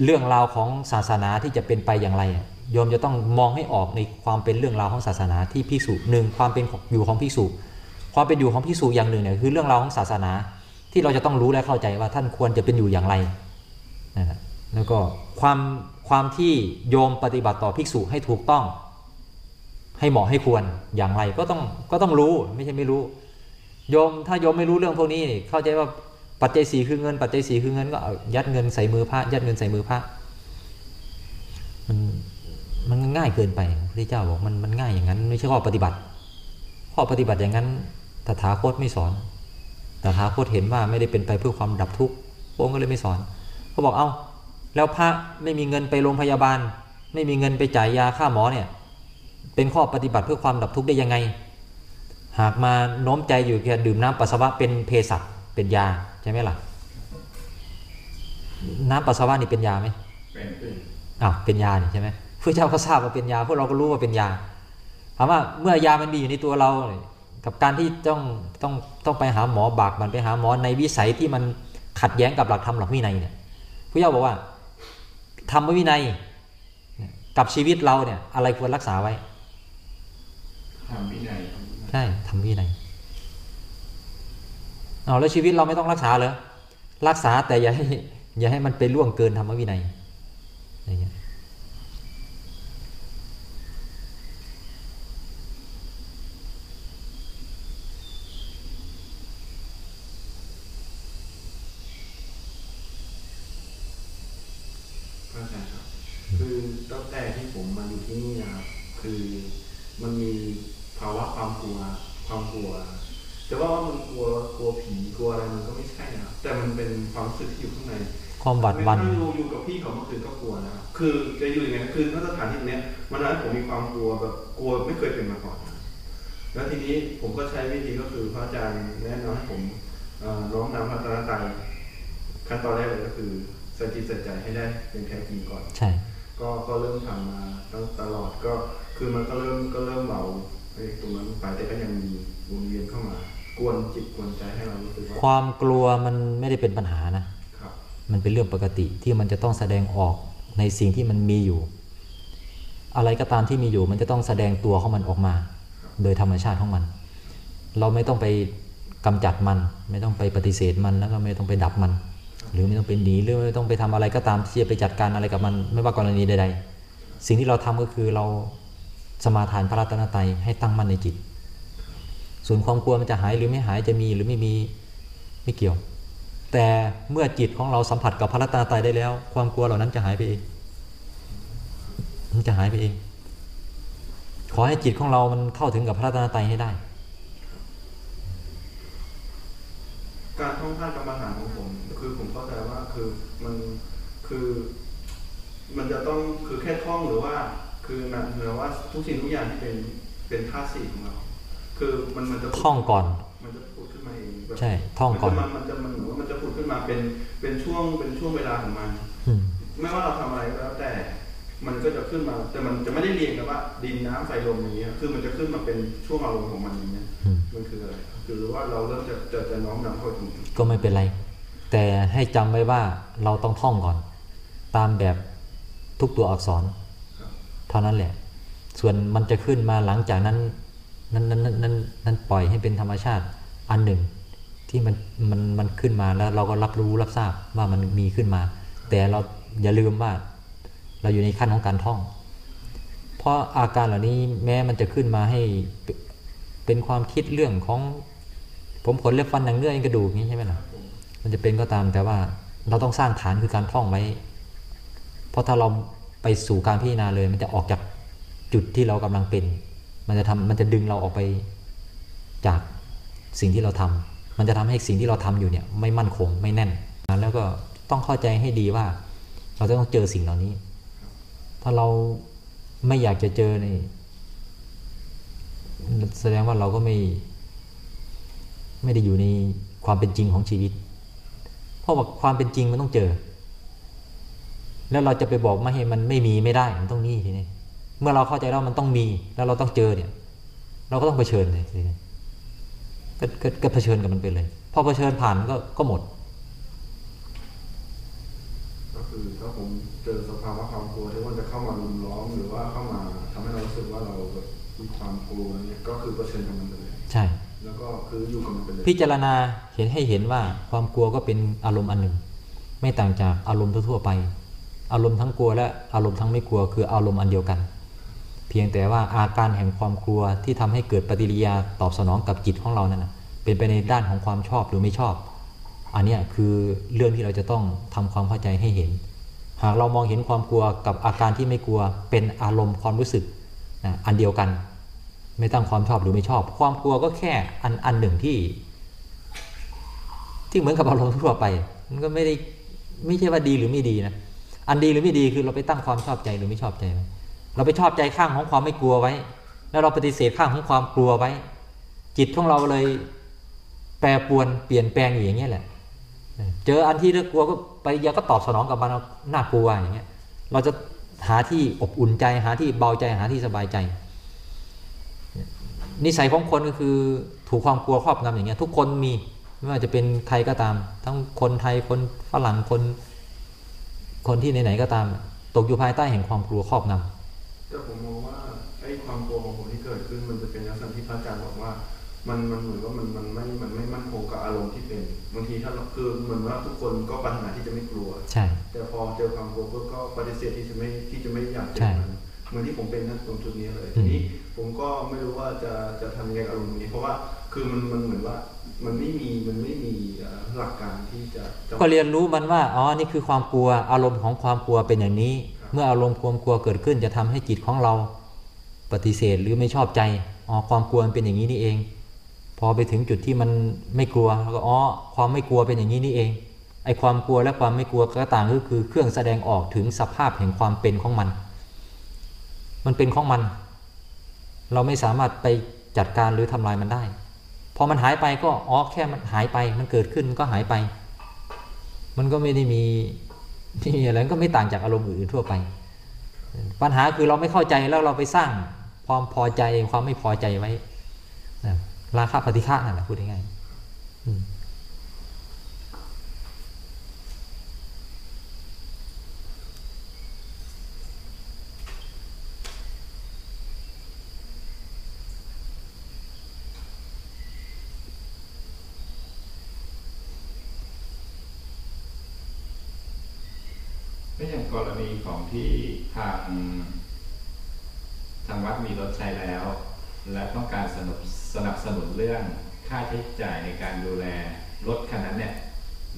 เรื่องราวของศาสนาที่จะเป็นไปอย่างไรโยมจะต้องมองให้ออกในความเป็นเรื่องราวของศาสนาที่พิสูจน์หนึ่งความเป็นอยู่ของพิสูจความเป็นอยู่ของพิสูจอย่างหนึ่งเนี่ยคือเรื่องราวของศาสนาที่เราจะต้องรู้และเข้าใจว่าท่านควรจะเป็นอยู่อย่างไรนะแล้วก็ความความที่โยมปฏิบัติต่อภิกษุให้ถูกต้อง ให้เหมาะให้ควรอย่างไรก็ต้องก็ต้องรู้ไม่ใช่ไม่รู้ โยมถ้าโยมไม่รู้เรื่องพวกนี้เข้าใจว่า ปัจจัยสีคือเงิน ปัจจัยสีคือเงินก็ยัดเงินใส่มือพระยัดเงินใส่มือพระมันมันง่ายเกินไปพระเจ้าบอกมันมันง่ายอย่างนั้น ไม่ใช่ข้อปฏิบัติข้อปฏิบัติอย่างนั้นตถาคตไม่สอนตถาคตเห็นว่าไม่ได้เป็นไปเพื่อความดับทุกข์พระองค์ก็เลยไม่สอนเขาบอกเอ้าแล้วพระไม่มีเงินไปโรงพยาบาล ไม่มีเงินไปจ่ายยาค่าหมอเนี่ยเป็นข้อปฏิบัติเพื่อความดับทุกข์ได้ยังไง หากมาโน้มใจอยู่แค่ดื่มน้ำปัสสาวะเป็นเภสัชเป็นยา ใช่ไหมล่ะ น้ำปัสสาวะนี่เป็นยาไหมเป็นเป็นอ้าวเป็นยานี่ใช่ไหมพระเจ้าก็ทราบว่าเป็นยาพวกเราก็รู้ว่าเป็นยาถามว่าเมื่อยามันมีอยู่ในตัวเรา กับการที่ต้องต้องต้องไปหาหมอบากมันไปหาหมอในวิสัยที่มันขัดแย้งกับหลักธรรมหลักวินัยเนี่ยพระเจ้าบอกว่าธรรมวินัยเนี่ยกับชีวิตเราเนี่ย อะไรควรรักษาไว้ทำวินัยใช่ทำวินัย เอาแล้วชีวิตเราไม่ต้องรักษาเหรอรักษาแต่อย่าให้อย่าให้มันไปล่วงเกินธรรมวินัยอะไรเงี้ย พระอาจารย์ครับ คือตั้งแต่ที่ผมมาอยู่ที่นี่นะครับ คือมันมีภาวะความกลัว ความกลัว แต่ว่ามันกลัวกลัวผีกลัวอะไรมันก็ไม่ใช่นะครับแต่มันเป็นความรู้สึกที่อยู่ข้างใน ความหวาดหวันไม่อยู่อยู่กับพี่เขาเมื่อคืนก็กลัวนะครับคือจะอยู่ยังไงคือณสถานที่เนี้ยมันทำให้ผมมีความกลัวแบบกลัวไม่เคยเป็นมาก่อนนะแล้วทีนี้ผมก็ใช้วิธีก็คือพระอาจารย์แนะนำให้ผมเอ่อน้อมนำพระตรตรัยขั้นตอนแรกเลยก็คือใส่จิตใส่ใจให้ได้เป็นแท้จริงก่อน ใช่ ก็ก็เริ่มทำมาตั้งตลอดก็คือมันก็เริ่มก็เริ่มเบาไอ้ตรงนั้นไปแต่ก็ยังมีวนเวียนเข้ามากวนจิตกวนใจให้เรารู้สึกว่าความกลัวมันไม่ได้เป็นปัญหานะครับ มันเป็นเรื่องปกติที่มันจะต้องแสดงออกในสิ่งที่มันมีอยู่ อะไรก็ตามที่มีอยู่ มันจะต้องแสดงตัวของมันออกมา โดยธรรมชาติของมัน เราไม่ต้องไปกำจัดมัน ไม่ต้องไปปฏิเสธมันแล้วก็ไม่ต้องไปดับมัน หรือไม่ต้องไปหนีหรือไม่ต้องไปทำอะไรก็ตามที่จะไปจัดการอะไรกับมัน ไม่ว่ากรณีใด ๆ สิ่งที่เราทำก็คือเราสมาทานพระรัตนตรัยให้ตั้งมั่นในจิต ส่วนความกลัวมันจะหายหรือไม่หายจะมีหรือไม่มีไม่เกี่ยว แต่เมื่อจิตของเราสัมผัสกับพระรัตนตรัยได้แล้ว ความกลัวเหล่านั้นจะหายไปเองมันจะหายไปเอง ขอให้จิตของเรามันเข้าถึงกับพระรัตนตรัยให้ได้ การท่องท่ากรรมฐานของผม คือผมเข้าใจว่าคือมันคือมันจะต้องคือแค่ท่องหรือว่า คือมันเหมือนว่าทุกสิ่งทุกอย่างที่เป็นเป็นธาตุสี่ของเรา คือมันมันจะท่องก่อน เองแบบใช่ท่องก่อนมันจะมันจะมันเหมือนว่ามันจะพูดขึ้นมาเป็นเป็นช่วงเป็นช่วงเวลาของมันอืมไม่ว่าเราทำอะไรก็แล้วแต่ มันก็จะขึ้นมา แต่มันจะไม่ได้เรียงกันว่า ดินน้ำไฟลมอย่างเงี้ยคือมันจะขึ้นมาเป็นช่วงอารมณ์ของมันอย่างเงี้ยอืมมันคืออะไรคือว่าเราเริ่มจะจะจะน้อมนำเข้าถึงก็ไม่เป็นไร แต่ให้จำไว้ว่าเราต้องท่องก่อน ตามแบบทุกตัวอักษรครับเท่านั้นแหละ ส่วนมันจะขึ้นมาหลังจากนั้นนั้นนั้นนั้นนั้นนั้นปล่อยให้เป็นธรรมชาติ อันหนึ่งที่มันมันมันขึ้นมาแล้วเราก็รับรู้รับทราบว่ามันมีขึ้นมา แต่เราอย่าลืมว่า เราอยู่ในขั้นของการท่อง เพราะอาการเหล่านี้แม้มันจะขึ้นมาให้เป็นความคิดเรื่องของผมขนเล็บฟันหนังเนื้อเอ็นกระดูกนี้ใช่ไหมล่ะมันจะเป็นก็ตามแต่ว่าเราต้องสร้างฐานคือการท่องไว้ เพราะถ้าเราไปสู่การพิจารณาเลย มันจะออกจากจุดที่เรากำลังเป็น มันจะทำมันจะดึงเราออกไปจาก สิ่งที่เราทำมันจะทำให้สิ่งที่เราทำอยู่เนี่ยไม่มั่นคงไม่แน่น แล้วก็ต้องเข้าใจให้ดีว่า เราจะต้องเจอสิ่งเหล่านี้ ถ้าเราไม่อยากจะเจอนี่แสดงว่าเราก็ไม่ ไม่ได้อยู่ในความเป็นจริงของชีวิต เพราะว่าความเป็นจริงมันต้องเจอ แล้วเราจะไปบอกไม่ให้มันไม่มีไม่ได้มันต้องมีทีนี้เมื่อเราเข้าใจแล้วมันต้องมี แล้วเราต้องเจอเนี่ย เราก็ต้องเผชิญเลยทีนี้ ก็ก็ก็เผชิญกับมันไปเลย พอเผชิญผ่านก็ก็หมด ก็คือถ้าผมเจอสภาวะความกลัวที่ว่าจะเข้ามารุมล้อมหรือว่าเข้ามาทำให้เรารู้สึกว่าเราแบบมีความกลัวเนี่ยก็คือเผชิญกับมันไปเลยใช่ แล้วก็คืออยู่กับมันไปเลยพิจารณาเห็นให้เห็นว่าความกลัวก็เป็นอารมณ์อันหนึ่ง ไม่ต่างจากอารมณ์ทั่วๆไป อารมณ์ทั้งกลัวและอารมณ์ทั้งไม่กลัวคืออารมณ์อันเดียวกัน เพียงแต่ว่าอาการแห่งความกลัวที่ทำให้เกิดปฏิกิริยาตอบสนองกับจิตของเรานั่นนะเป็นไปในด้านของความชอบหรือไม่ชอบ อันนี้คือเรื่องที่เราจะต้องทำความเข้าใจให้เห็น หากเรามองเห็นความกลัวกับอาการที่ไม่กลัวเป็นอารมณ์ความรู้สึกนะอันเดียวกัน ไม่ตั้งความชอบหรือไม่ชอบ ความกลัวก็แค่อันอันหนึ่งที่ ที่เหมือนกับอารมณ์ทั่วไป มันก็ไม่ได้ไม่ใช่ว่าดีหรือไม่ดีนะอันดีหรือไม่ดีคือเราไปตั้งความชอบใจหรือไม่ชอบใจ เราไปชอบใจข้างของความไม่กลัวไว้ แล้วเราปฏิเสธข้างของความกลัวไว้ จิตของเราเลยแปรปวนเปลี่ยนแปลงอยู่อย่างเงี้ยแหละเจออันที่เรากลัวก็ไปยาก็ตอบสนองกับมันเอาน่ากลัวอย่างเงี้ยเราจะหาที่อบอุ่นใจหาที่เบาใจหาที่สบายใจ นิสัยของคนก็คือถูกความกลัวครอบงำอย่างเงี้ยทุกคนมีไม่ว่าจะเป็นใครก็ตาม ทั้งคนไทยคนฝรั่งคน คนที่ไหนๆก็ตาม ตกอยู่ภายใต้แห่งความกลัวครอบงำ แต่ผมมองว่าไอ้ความกลัวของผมที่เกิดขึ้นมันจะเป็นลักษณะที่พระอาจารย์บอกว่า มันมันเหมือนว่ามันมันไม่มันไม่มั่นคงกับอารมณ์ที่เป็นบางทีถ้าเราคือเหมือนว่าทุกคนก็ปรารถนาที่จะไม่กลัวใช่แต่พอเจอความกลัวปุ๊บก็ปฏิเสธที่จะไม่ที่จะไม่อยากเจใช่อมันเหมือนที่ผมเป็นนั่นตรงจุดนี้เลยอืทีมนี้ผมก็ไม่รู้ว่าจะจะทำยังไงกับอารมณ์ตรงนี้ เพราะว่าคือมันมันเหมือนว่ามันไม่มีมันไม่มีเอ่อหลักการที่จะจะก็เรียนรู้มันว่าอ๋อนี่คือความกลัวอารมณ์ของความกลัวเป็นอย่างนี้ครับเมื่ออารมณ์ความกลัวเกิดขึ้นจะทำให้จิตของเราปฏิเสธหรือไม่ชอบใจอ๋อความกลัวเป็นอย่างนี้นี่เอง พอไปถึงจุดที่มันไม่กลัวแล้วก็อ๋อความไม่กลัวเป็นอย่างนี้นี่เองไอ้ความกลัวและความไม่กลัวก็ต่างก็คือเครื่องแสดงออกถึงสภาพแห่งความเป็นของมัน มันเป็นของมัน เราไม่สามารถไปจัดการหรือทำลายมันได้ พอมันหายไปก็อ๋อแค่มันหายไป มันเกิดขึ้นก็หายไป มันก็ไม่ได้มี ที่มีอะไรก็ไม่ต่างจากอารมณ์อื่นๆทั่วไป ปัญหาคือเราไม่เข้าใจแล้วเราไปสร้างความพอใจความไม่พอใจไว้ราคะปฏิฆะนั่นแหละพูดง่ายๆอืม ก็อย่างกรณีของที่ทาง ทางวัดมีรถใช้แล้ว และต้องการสนับสนับสนุนเรื่องค่าใช้จ่ายในการดูแลรถคันนั้นเนี่ย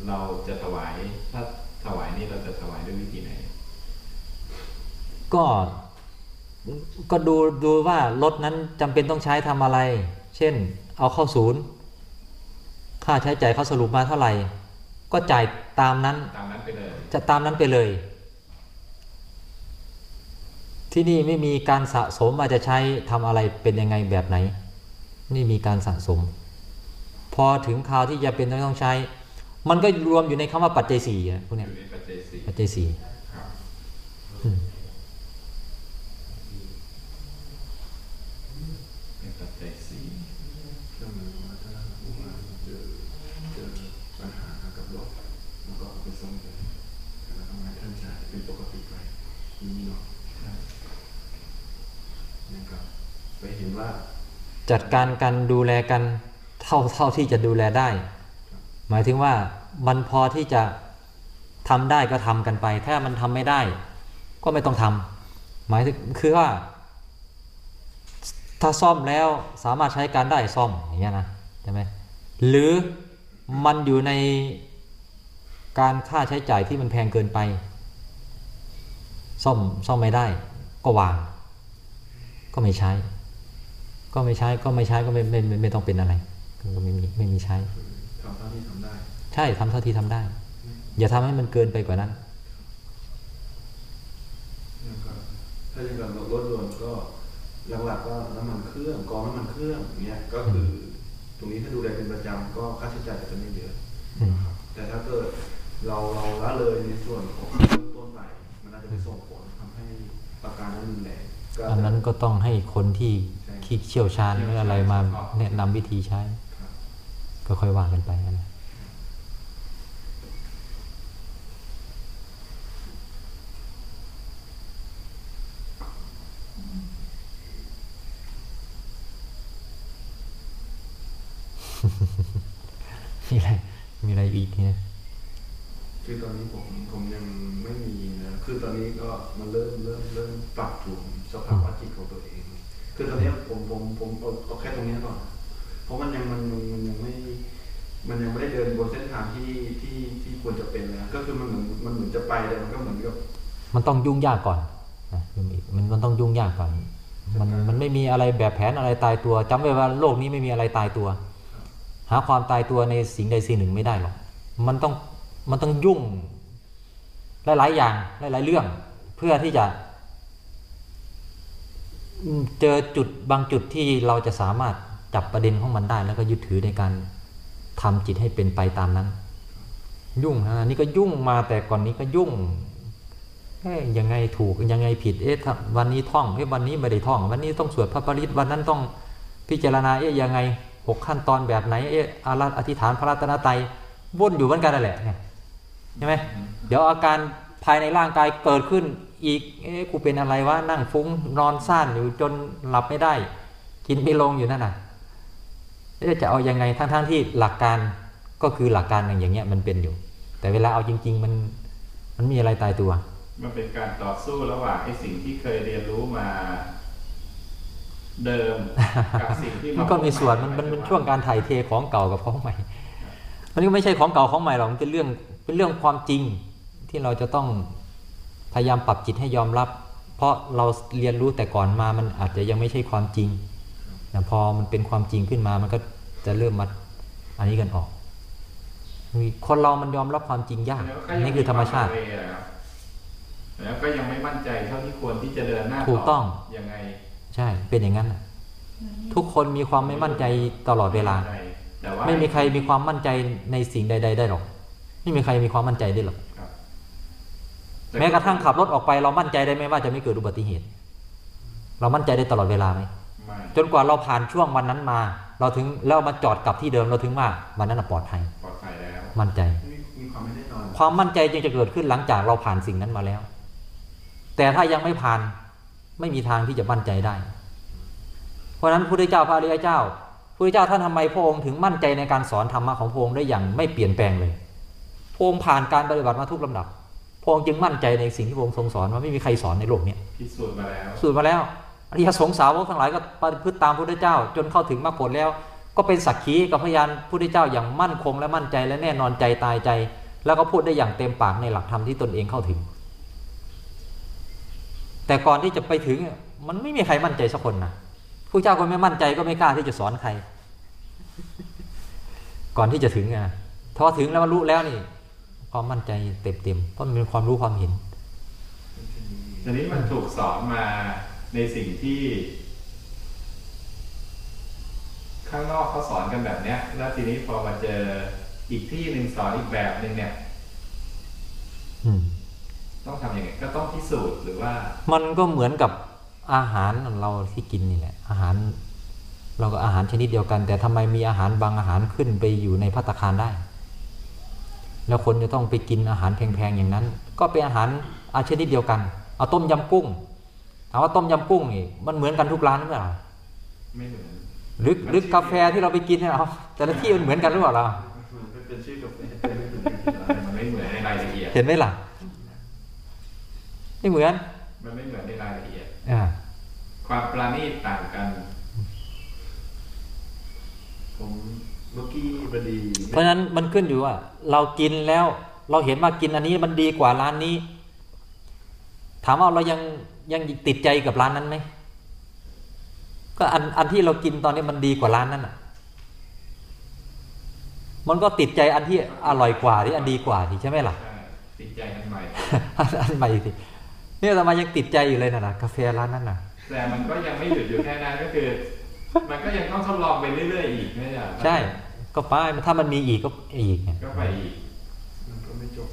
เราจะถวายถ้าถวายนี่เราจะถวายด้วยวิธีไหน ก็ก็ดูดูว่ารถนั้นจำเป็นต้องใช้ทำอะไร เช่น เอาเข้าศูนย์ ค่าใช้จ่ายเขาสรุปมาเท่าไหร่ ก็จ่ายตามนั้นตามนั้นไปเลยจะตามนั้นไปเลย ที่นี่ไม่มีการสะสมว่าจะใช้ทำอะไรเป็นยังไงแบบไหน นี่มีการสะสม พอถึงคราวที่จะเป็นต้องใช้ มันก็รวมอยู่ในคำว่าปัจจัยสี่อะพวกอเนี้ยยู่ในปัจจัยสี่ปัจจัยสี่ครับอืมในปัจจัยสี่ก็เหมือนว่าถ้าผู้มาเจอเจอปัญหากับรถแล้วก็เอาไปซ่อมเลยแล้วทำงานท่านจ่ายเป็นปกติไปนี่เนาะนะครับไปเห็นว่า จัดการกันดูแลกันเท่าเท่าที่จะดูแลได้ หมายถึงว่ามันพอที่จะทำได้ก็ทำกันไป ถ้ามันทำไม่ได้ ก็ไม่ต้องทำหมายถึงคือว่า ถ้าซ่อมแล้วสามารถใช้การได้ซ่อมอย่างเงี้ยนะใช่ไหมหรือมันอยู่ในการค่าใช้จ่ายที่มันแพงเกินไป ซ่อมซ่อมไม่ได้ ก็วาง ก็ไม่ใช้ ก็ไม่ใช้ก็ไม่ใช้ก็ไม่ไม่ไม่ไม่ต้องเป็นอะไร ก็ไม่มีไม่มีใช้ทำเท่าที่ทำได้ ใช่ทำเท่าที่ทำได้ อย่าทำให้มันเกินไปกว่านั้นแล้วก็ถ้าอย่างกับรถยนต์ก็หลักๆก็น้ำมันเครื่องกองน้ำมันเครื่องอย่างเงี้ยก็คือ ตรงนี้ถ้าดูแลเป็นประจำก็ค่าใช้จ่ายก็จะไม่เยอะอืมแต่ถ้าเกิดเราเราละเลยในส่วนของเริ่มต้นไปอาจจะไปส่งผลทำให้อาการนั้นรุนแรงก็อันนั้นก็ต้องให้คนที่ใช่ ที่เชี่ยวชาญหรืออะไรมาแนะนำวิธีใช้ ก็ค่อยว่ากันไปนะมีอะไรมีอะไรอีกเนี่ยคือตอนนี้ผมผมยังไม่มีนะคือตอนนี้ก็มันเริ่มเริ่มเริ่มปรับจูนสภาวะจิตของตัวเอง คือตอนนี้ ผมผมผมเอาเอาแค่ตรงนี้ก่อน เพราะมันยังมันมันมันยังไม่ มันยังไม่ได้เดินบนเส้นทางที่ที่ที่ควรจะเป็นแล้วก็คือมันเหมือนมันเหมือนจะไปแต่มันก็เหมือนกับมันต้องยุ่งยากก่อนนะมันมันต้องยุ่งยากก่อน มันมันไม่มีอะไรแบบแผนอะไรตายตัวจำไว้ว่าโลกนี้ไม่มีอะไรตายตัว หาความตายตัวในสิ่งใดสิ่งหนึ่งไม่ได้หรอกมันต้องมันต้องยุ่งหลายๆอย่างหลายๆเรื่อง เพื่อที่จะอืม เจอจุดบางจุดที่เราจะสามารถจับประเด็นของมันได้ แล้วก็ยึดถือในการทำจิตให้เป็นไปตามนั้น ยุ่งนะนี่ก็ยุ่งมาแต่ก่อนนี้ก็ยุ่งเอ๊ะยังไงถูกยังไงผิดเอ๊ะวันนี้ท่องเอ๊ะวันนี้ไม่ได้ท่อง วันนี้ต้องสวดพระปริตวันนั้นต้องพิจารณาเอ๊ะยังไงหกขั้นตอนแบบไหนเอ๊ะอารัตอธิษฐานพระรัตนตรัยวนอยู่เหมือนกันนั่นแหละเนี่ยใช่ไหมเดี๋ยวอาการภายในร่างกายเกิดขึ้น อีกเอ๊ะกูเป็นอะไรวะนั่งฟุ้งนอนซ่านอยู่จนหลับไม่ได้ กินไม่ลงอยู่นั่นน่ะเอ๊ะจะเอายังไงทั้งๆที่หลักการก็คือหลักการอย่างเงี้ยมันเป็นอยู่ แต่เวลาเอาจริง ๆ มันมันมีอะไรตายตัว มันเป็นการต่อสู้ระหว่างไอ้สิ่งที่เคยเรียนรู้มาเดิมกับสิ่งที่มันก็มีส่วนมันมันเป็นช่วงการถ่ายเทของเก่ากับของใหม่มันก็ไม่ใช่ของเก่าของใหม่หรอกมันเป็นเรื่องเป็นเรื่องความจริงที่เราจะต้องพ ยายามปรับจิตให้ยอมรับ เพราะเราเรียนรู้แต่ก่อนมามันอาจจะยังไม่ใช่ความจริงแต่พอมันเป็นความจริงขึ้นมามันก็จะเริ่มมาอันนี้กันออกมีคนเรามันยอมรับความจริงยากแล้วก็อันยังนี้คือธรรมชาติควลังเลอะครับแล้วก็ยังไม่มั่นใจเท่าที่ควรที่จะเดินหน้าถูกต้องยังไง ใช่เป็นอย่างนั้นน่ะทุกคนมีความไม่มั่นใจตลอดเวลาแต่ว่าไม่มีใครมีความมั่นใจในสิ่งใด ๆ ได้หรอก ไม่มีใครมีความมั่นใจได้หรอกครับ แม้กระทั่งขับรถออกไปเรามั่นใจได้ไหมว่าจะไม่เกิดอุบัติเหตุ เรามั่นใจได้ตลอดเวลาไหมไม่จนกว่าเราผ่านช่วงวันนั้นมา เราถึงแล้วมาจอดกลับที่เดิมเราถึงว่าวันนั้นนะปลอดภัยปลอดภัยแล้วมั่นใจมีมีความไม่แน่นอนความมั่นใจจึงจะเกิดขึ้นหลังจากเราผ่านสิ่งนั้นมาแล้ว แต่ถ้ายังไม่ผ่านไม่มีทางที่จะมั่นใจได้ เพราะฉะนั้นพระพุทธเจ้าพระอริยเจ้าพระพุทธเจ้าท่านทำไมพระองค์ถึงมั่นใจในการสอนธรรมะของพระองค์ได้อย่างไม่เปลี่ยนแปลงเลยพระองค์ผ่านการปฏิบัติมาทุกลำดับพ ระองค์จึงมั่นใจในสิ่งที่พระองค์ทรงสอนว่าไม่มีใครสอนในโลกเนี้ยพิสูจน์มาแล้วสูตรมาแล้วอริยสงสาวกทั้งหลายก็ปฏิพฤติตามพระพุทธเจ้า จนเข้าถึงมรรคผลแล้ว ก็เป็นสักขีกับพยานพระพุทธเจ้าอย่างมั่นคงและมั่นใจและแน่นอนใจตายใจ แล้วก็พูดได้อย่างเต็มปากในหลักธรรมที่ตนเองเข้าถึง แต่ก่อนที่จะไปถึงมันไม่มีใครมั่นใจสักคนนะผู้เจ้าก็ไม่มั่นใจก็ไม่กล้าที่จะสอนใคร ก่อนที่จะถึงอะพอถึงแล้วมันรู้แล้วนี่ ความมั่นใจเต็มเต็มๆเพราะมันเป็นความรู้ความเห็นทีนี้มันถูกสอนมาในสิ่งที่ ข้างนอกเขาสอนกันแบบเนี้ย แล้วทีนี้พอมาเจออีกที่หนึ่งสอนอีกแบบหนึ่งเนี่ยอืมต้องทำยังไงก็ต้องพิสูจน์หรือว่า มันก็เหมือนกับอาหารเราที่กินนี่แหละอาหาร เราก็อาหารชนิดเดียวกัน แต่ทำไมมีอาหารบางอาหารขึ้นไปอยู่ในพัตตาคารได้ แล้วคนจะต้องไปกินอาหารแพงๆอย่างนั้น ก็เป็นอาหารอาชนิดเดียวกัน เอาต้มยำกุ้งถามว่าต้มยำกุ้งนี่มันเหมือนกันทุกร้านหรือเปล่าไม่เหมือนหรือหรือกาแฟที่เราไปกินเนี่ยเอาแต่ละที่มันเหมือนกันหรือเปล่าเรามันเป็นชื่อกาแฟแต่ไม่เป็นชื่อร้านมันไม่เหมือนในรายละเอียดเห็นไหมล่ะไม่เหมือน มันไม่เหมือนในรายละเอียดอ่าความปราณีตต่างกัน ผมเมื่อ กี้พอดีเพราะฉะนั้นมันขึ้นอยู่ว่า เรากินแล้ว เราเห็นว่ากินอันนี้มันดีกว่าร้านนี้ ถามว่าเรายังยังติดใจกับร้านนั้นไหมก็อันอันที่เรากินตอนนี้มันดีกว่าร้านนั้นอะ มันก็ติดใจอันที่อร่อยกว่าที่อันดีกว่าที่ใช่ไหมล่ะใช่ติดใจกันใหม่ อันอันใหม่สิเนี่ยทำไมยังติดใจอยู่เลยนะนะกาแฟร้านนั้นน่ะแต่มันก็ยังไม่หยุดอยู่แค่นั้นก็คือ มันก็ยังต้องทดลองไปเรื่อยๆอีกไม่ใช่เหรอใช่ ก็ไปถ้ามันมีอีกก็อีกไงก็ไปอีกมันก็ไม่จบ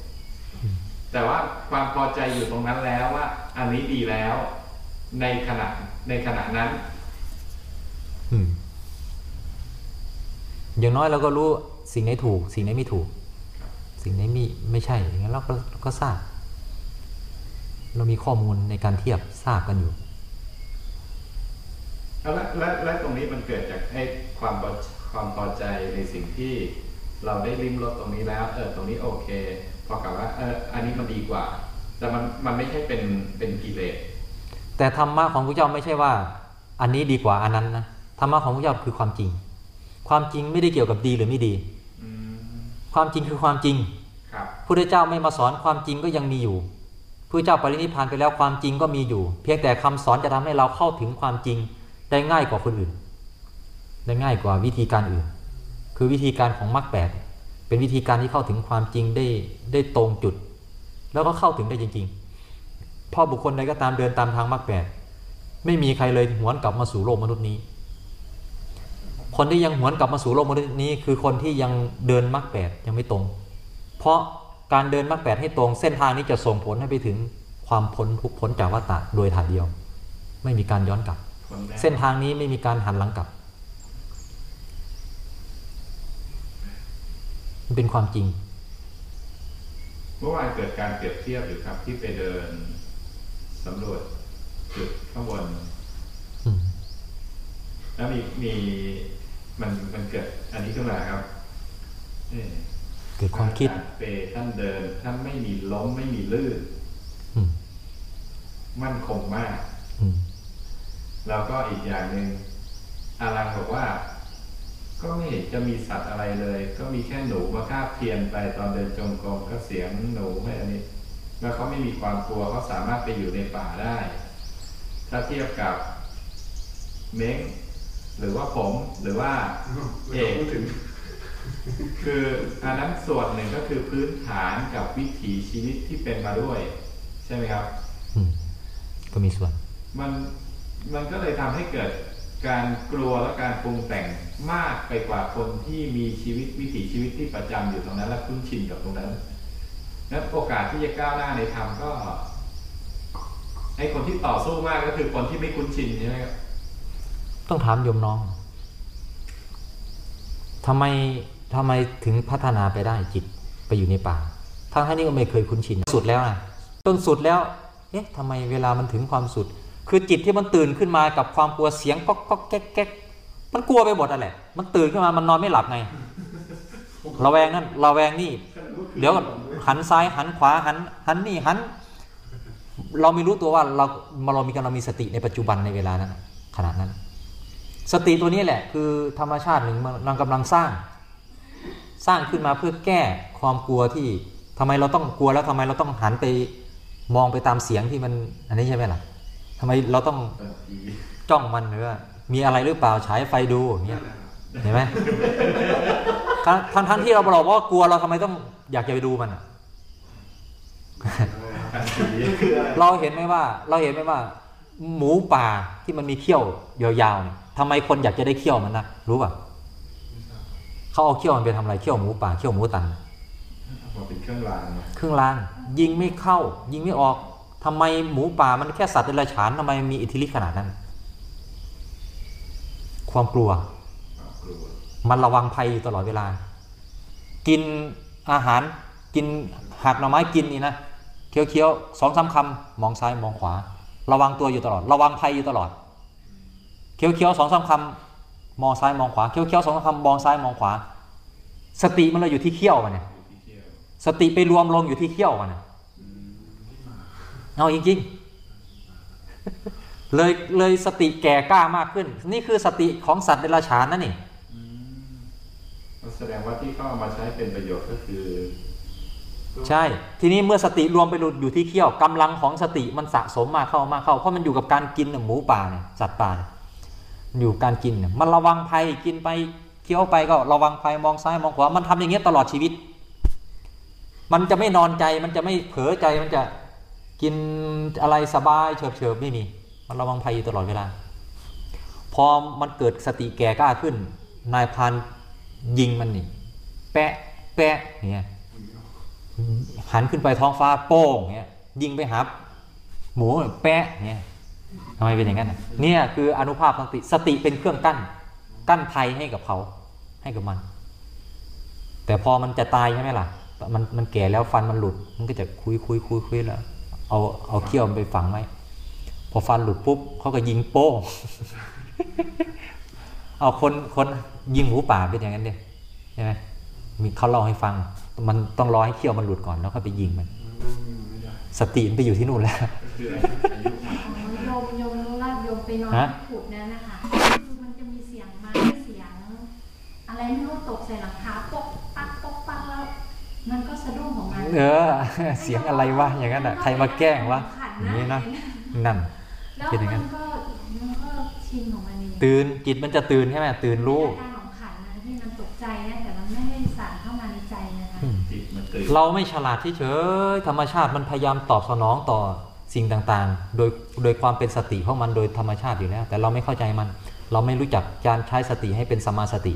ถแต่ว่าความพอใจอยู่ตรงนั้นแล้วว่า อันนี้ดีแล้ว ในขณะในขณะนั้นอืมอย่างน้อยเราก็รู้สิ่งไหนถูก สิ่งไหนไม่ถูก สิ่งไหนไม่ไม่ใช่ อย่างนั้นเราก็เราก็ทราบ เรามีข้อมูลในการเทียบทราบกันอยู่แล้วและและตรงนี้มันเกิดจากไอ้ความพอ ความพอใจในสิ่งที่เราได้ริมรสตรงนี้แล้ว เออตรงนี้โอเค พอกับว่าเอออันนี้มันดีกว่า แต่มันมันไม่ใช่เป็นเป็นกิเลสแต่ธรรมะของพระเจ้าไม่ใช่ว่า อันนี้ดีกว่าอันนั้นนะธรรมะของพระเจ้าคือความจริง ความจริงไม่ได้เกี่ยวกับดีหรือไม่ดีอืมความจริงคือความจริงครับพระเจ้าไม่มาสอนความจริงก็ยังมีอยู่พระเจ้าปรินิพพานไปแล้วความจริงก็มีอยู่ เพียงแต่คำสอนจะทำให้เราเข้าถึงความจริงได้ง่ายกว่าคนอื่น ได้ง่ายกว่าวิธีการอื่น คือวิธีการของมรรคแปดเป็นวิธีการที่เข้าถึงความจริงได้ได้ตรงจุด แล้วก็เข้าถึงได้จริงๆเพ่อบุคคลใดก็ตามเดินตามทางมรรคแปดไม่มีใครเลยหวนกลับมาสู่โลกมนุษย์นี้ คนที่ยังหวนกลับมาสู่โลกมนุษย์นี้ คือคนที่ยังเดินมรรคแปดยังไม่ตรง เพราะการเดินมรรคแปดให้ตรงเส้นทางนี้จะส่งผลให้ไปถึงความพ้นทุกข์พ้นจากวัฏฏะโดยถ่ายเดียว ไม่มีการย้อนกลับคนแรกเส้นทางนี้ไม่มีการหันหลังกลับ มันเป็นความจริง เมื่อวานเกิดการเปรียบเทียบอยู่ครับ ที่ไปเดินสำรวจจุดข้างบนอืมแล้วมีมีมันมันเกิดอันนี้ขึ้นมาครับเอ๊ะเกิดความคิดอจรย์เปท่านเดินท่านไม่มีล้มไม่มีลื่นอืมมั่นคงมากอืมแล้วก็อีกอย่างหนึ่งอารังบอกว่า ก็ไม่เห็นจะมีสัตว์อะไรเลย ก็มีแค่หนูมาคาบเทียนไปตอนเดินจงกรมก็เสียงหนูไม่อันนี้แล้วเขาไม่มีความกลัวเขาสามารถไปอยู่ในป่าได้ ถ้าเทียบกับเม้งหรือว่าผมหรือว่าไม่ต้องพูดถึงคืออันนั้นส่วนหนึ่งก็คือพื้นฐานกับวิถีชีวิตที่เป็นมาด้วย ใช่ไหมครับอืมก็มีส่วน มันมันก็เลยทำให้เกิด การกลัวและการปรุงแต่งมากไปกว่าคนที่มีชีวิตวิถีชีวิตที่ประจำอยู่ตรงนั้น และคุ้นชินกับตรงนั้นนั้นโอกาสที่จะก้าวหน้าในธรรมก็ไอคนที่ต่อสู้มากก็คือคนที่ไม่คุ้นชินใช่ไหมครับต้องถามโยมน้องทำไมทำไมถึงพัฒนาไปได้จิตไปอยู่ในป่าทั้งที่นี่ก็ไม่เคยคุ้นชินสุดแล้วนะจนสุดแล้ว เอ๊ะทำไมเวลามันถึงความสุด คือจิตที่มันตื่นขึ้นมากับความกลัวเสียงก๊อกก๊อกแก๊กแก๊กมันกลัวไปหมดอะแหละมันตื่นขึ้นมามันนอนไม่หลับไงระแวงนั่นระแวงนี่ เดี๋ยวหันซ้ายหันขวาหัน หันนี่หัน เราไม่รู้ตัวว่าเราเรามีกำลังมีสติในปัจจุบันในเวลานั้นขณะนั้น สติตัวนี้แหละ คือธรรมชาติหนึ่งมันกำลังสร้าง สร้างขึ้นมาเพื่อแก้ความกลัวที่ทำไมเราต้องกลัวแล้วทำไมเราต้องหันไปมองไปตามเสียงที่มัน อันนี้ใช่ไหมล่ะ ทำไมเราต้องบางทีจ้องมันหรือว่ามีอะไรหรือเปล่าฉายไฟดูอย่างเงี้ยเห็นไหมทั้งทั้งทั้งที่เราบอกว่ากลัวเราทำไมต้องอยากจะไปดูมันอะบางทีคืออะไรเราเห็นไหมว่า เราเห็นไหมว่า หมูป่าที่มันมีเขี้ยวยาวๆเนี่ยทำไมคนอยากจะได้เขี้ยวมันนะรู้ป่ะเขาเอาเขี้ยวมันไปทำอะไรเขี้ยวหมูป่าเขี้ยวหมูตันมาเป็นเครื่องรางนะเครื่องรางยิงไม่เข้า ยิงไม่ออก ทำไมหมูป่ามันแค่สัตว์เดรัจฉานทำไมมีอิทธิฤทธิ์ขนาดนั้น ความกลัว มันระวังภัยอยู่ตลอดเวลา กินอาหารกินหักหน่อไม้กินนี่นะเคี้ยวๆสองสามคำมองซ้ายมองขวา ระวังตัวอยู่ตลอด ระวังภัยอยู่ตลอดเคี้ยวๆสองสามคำมองซ้ายมองขวาเคี้ยวๆสองสามคำมองซ้ายมองขวา สติมันเลยอยู่ที่เขี้ยวมันเนี่ยสติไปรวมลงอยู่ที่เขี้ยวมันน่ะ เอาจริงๆเลยเลยสติแก่กล้ามากขึ้น นี่คือสติของสัตว์เดรัจฉานนั่นนี่ก็แสดงว่าที่เขาเอามาใช้เป็นประโยชน์ก็คือ ใช่ ทีนี้เมื่อสติรวมไปอยู่ที่เขี้ยวกำลังของสติมันสะสมมากเข้ามากเข้าเพราะมันอยู่กับการกินน่ะหมูป่าเนี่ยสัตว์ป่าเนี่ยมันอยู่กับการกินเนี่ยมันระวังภัยกินไปเคี้ยวไปก็ระวังภัยมองซ้ายมองขวามันทำอย่างเงี้ยตลอดชีวิต มันจะไม่นอนใจมันจะไม่เผลอใจมันจะ กินอะไรสบายเฉิบเฉิบไม่มี มันระวังภัยอยู่ตลอดเวลา พอมันเกิดสติแก่กล้าขึ้น นายพรานยิงมันนี่ แปะแปะเนี่ยหันขึ้นไปท้องฟ้าโป้งเงี้ยยิงไปหาหมูแปะเงี้ยทำไมเป็นอย่างนั้นเนี่ยคืออนุภาพสติสติเป็นเครื่องกั้น กั้นภัยให้กับเขาให้กับมัน แต่พอมันจะตายใช่ไหมล่ะมันมันแก่แล้วฟันมันหลุด มันก็จะคุยคุยคุยคุยแล้ว เอาเอาเขี้ยวมันไปฝังไว้พอฟันหลุดปุ๊บเขาก็ยิงโป้งเอาคนคนยิงหมูป่าเป็นอย่างนั้นเดียใช่ไหมมีเขาเล่าให้ฟัง มันต้องรอให้เขี้ยวมันหลุดก่อนแล้วก็ไปยิงมันไม่ได้สติมันไปอยู่ที่นู่นแล้วก็คืออายุมากโยมโยมรู้ว่าโยมไปนอนฮะที่ขุดนั้นนะคะคือมันจะมีเสียงไม้เสียง อะไรไม่รู้ตกใส่หลังคาปกปักปกปักแล้ว มันก็สะดุ้งของมันเออ เสียงอะไรวะอย่างนั้นอะใครมาแกล้งวะอย่างนี้นะนั่นแล้วเป็นอย่างนั้มันนก็มันก็ชินของมันเองตื่นจิตมันจะตื่นใช่ไหมตื่นรู้อาการของขันนะที่มันตกใจนะแต่มันไม่ได้สารเข้ามาในใจนะคะอืมจิตมันตื่นเราไม่ฉลาดเฉยๆธรรมชาติมันพยายามตอบสนองต่อสิ่งต่างๆ โดยโดยความเป็นสติของมันโดยธรรมชาติอยู่แล้ว แต่เราไม่เข้าใจมัน เราไม่รู้จักการใช้สติให้เป็นสมาสติ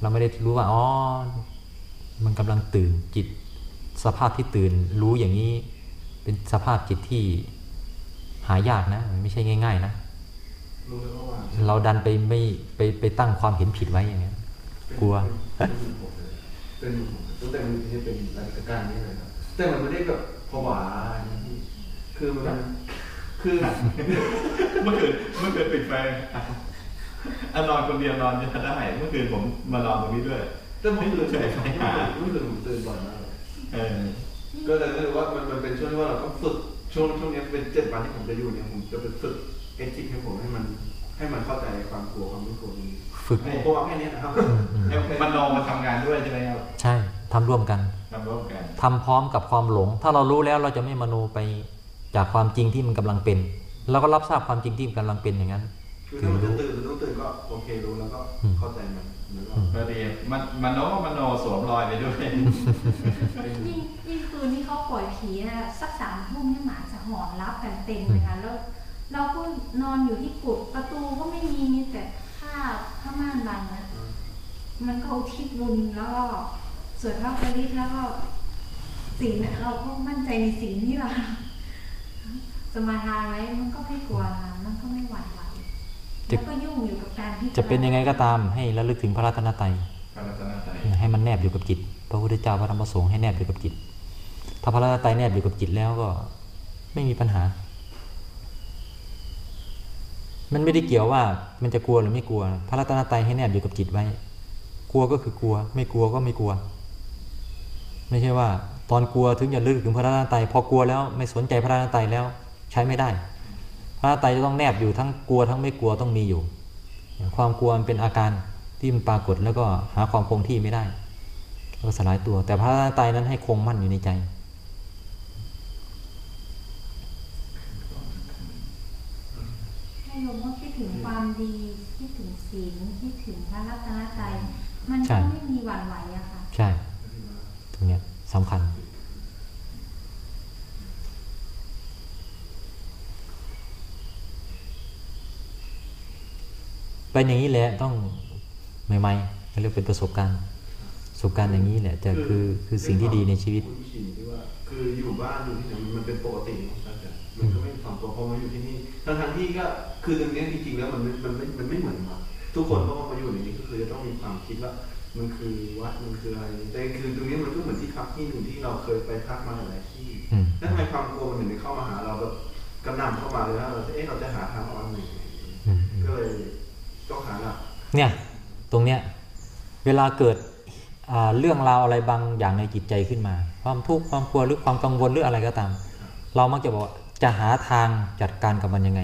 เราไม่ได้รู้ว่าอ๋อ มันกำลังตื่นจิต สภาพที่ตื่นรู้อย่างนี้ เป็นสภาพจิตที่หายากนะมันไม่ใช่ง่าย ๆ นะรู้แล้วก็ว่าเราดันไปไม่ไปไปตั้งความเห็นผิดไว้อย่างเงี้ยกลัวเป็นหมื่นหกเลยเป็นหมื่นหกตั้งแต่มันที่เป็นรายการนี้เลยครับแต่มันไม่ได้แบบผวาอย่างนี้คือมันคือเมื่อคืนเมื่อคืนปิดไฟอะนอนคนเดียวนอนจะได้เมื่อคืนผมมานอนตรงนี้ด้วย แต่เมื่อคืนเฉยๆเมื่อคืนผมตื่นบ่อยมากเลยเออก็เลยรู้สึกว่ามันมันเป็นช่วงที่ว่าเราต้องฝึกช่วงช่วงนี้เป็นเจ็ดวันที่ผมจะอยู่เนี่ยผมจะไปฝึกเอทิกให้ผมให้มัน ให้มันเข้าใจความกลัวความไม่กลัวนี้ฝึกผมกลัวแค่นี้นะครับอืมอืมแล้วมันนอนมาทำงานด้วยใช่ไหมครับใช่ทำร่วมกันทำร่วมกันทำพร้อมกับความหลง ถ้าเรารู้แล้วเราจะไม่มโนไปจากความจริงที่มันกำลังเป็นเราก็รับทราบความจริงที่มันกำลังเป็นอย่างนั้นคือถ้ามันจะตื่นหรือ ต้องตื่นก็โอเครู้แล้วก็อืมเข้าใจมันแล้วก็ก็ดีมันมันโนมันโนสวมรอยไปด้วยยิ่งยิ่งคืนที่เขาปล่อยผีนะสักสามทุ่มเนี่ยหมาจะหอนรับกันเต็มเลยค่ะแล้วเราก็นอนอยู่ที่กุดประตูก็ไม่มีมีแต่ผ้าผ้าม่านบังนะมันก็อุทิศบุญแล้วก็สวดพระปริตแล้วก็สิ่งเนี่ยเราก็มั่นใจในสิ่งที่เราสมาทานไว้มันก็ไม่กลัวค่ะมันก็ไม่หวั่นไหวจะ แล้วก็ยุ่งอยู่กับการที่จะเป็นยังไงก็ตามให้ระลึกถึงพระรัตนตรัยพระรัตนตรัยให้มันแนบอยู่กับจิต พระพุทธเจ้าพระธรรมพระสงฆ์ให้แนบอยู่กับจิต ถ้าพระรัตนตรัยแนบอยู่กับจิตแล้วก็ไม่มีปัญหา มันไม่ได้เกี่ยวว่ามันจะกลัวหรือไม่กลัว พระรัตนตรัยให้แนบอยู่กับจิตไว้ กลัวก็คือกลัว ไม่กลัวก็ไม่กลัว ไม่ใช่ว่า ตอนกลัวถึงจะลึกถึงพระรัตนตรัยพอกลัวแล้วไม่สนใจพระรัตนตรัยแล้ว ใช้ไม่ได้ พระรัตนตรัยจะต้องแนบอยู่ทั้งกลัวทั้งไม่กลัวต้องมีอยู่ ความกลัวมันเป็นอาการที่มันปรากฏแล้วก็หาความคงที่ไม่ได้แล้วก็สลายตัว แต่พระรัตนตรัยนั้นให้คงมั่นอยู่ในใจให้โยมก็คิดถึงความดีคิดถึงศีลคิดถึงพระรัตนตรัยมันใช่ก็ไม่มีหวั่นไหวอะค่ะ ใช่ ตรงเนี้ยสำคัญ เป็นอย่างนี้แหละต้องใหม่ๆเขาเรียกเป็นประสบการณ์ประสบการณ์อย่างนี้แหละจะคือคือสิ่งที่ดีในชีวิตคุ้นชินที่ว่าคืออยู่บ้านอยู่ที่ไหนมันเป็นปกติของอาจารย์มันก็ไม่ถ่อมตัวพอมาอยู่ที่นี่ทั้งทางๆที่ก็คือตรงเนี้ยจริงๆแล้วมันไม่มันไม่มันไม่เหมือนมาทุกคนเพราะว่ามาอยู่ในนี้ก็คือจะต้องมีความคิดว่ามันคือวัดมันคืออะไรแต่คือตรงนี้มันก็เหมือนที่พักที่หนึ่งที่เราเคยไปพักมาหลายๆที่อืมแล้วทำไมความกลัวมันถึงได้เข้ามาหาเราแบบกระหน่ำเข้ามาเลยว่าเราจะเอ๊ะเราจะหาทางออกยังไงอืมอืมก็เลย ต้องหาหลักเนี่ยตรงเนี้ยเวลาเกิดอ่าเรื่องราวอะไรบางอย่างในจิตใจขึ้นมา ความทุกข์ความกลัวหรือความกังวลหรืออะไรก็ตาม เรามักจะบอกว่าจะหาทางจัดการกับมันยังไง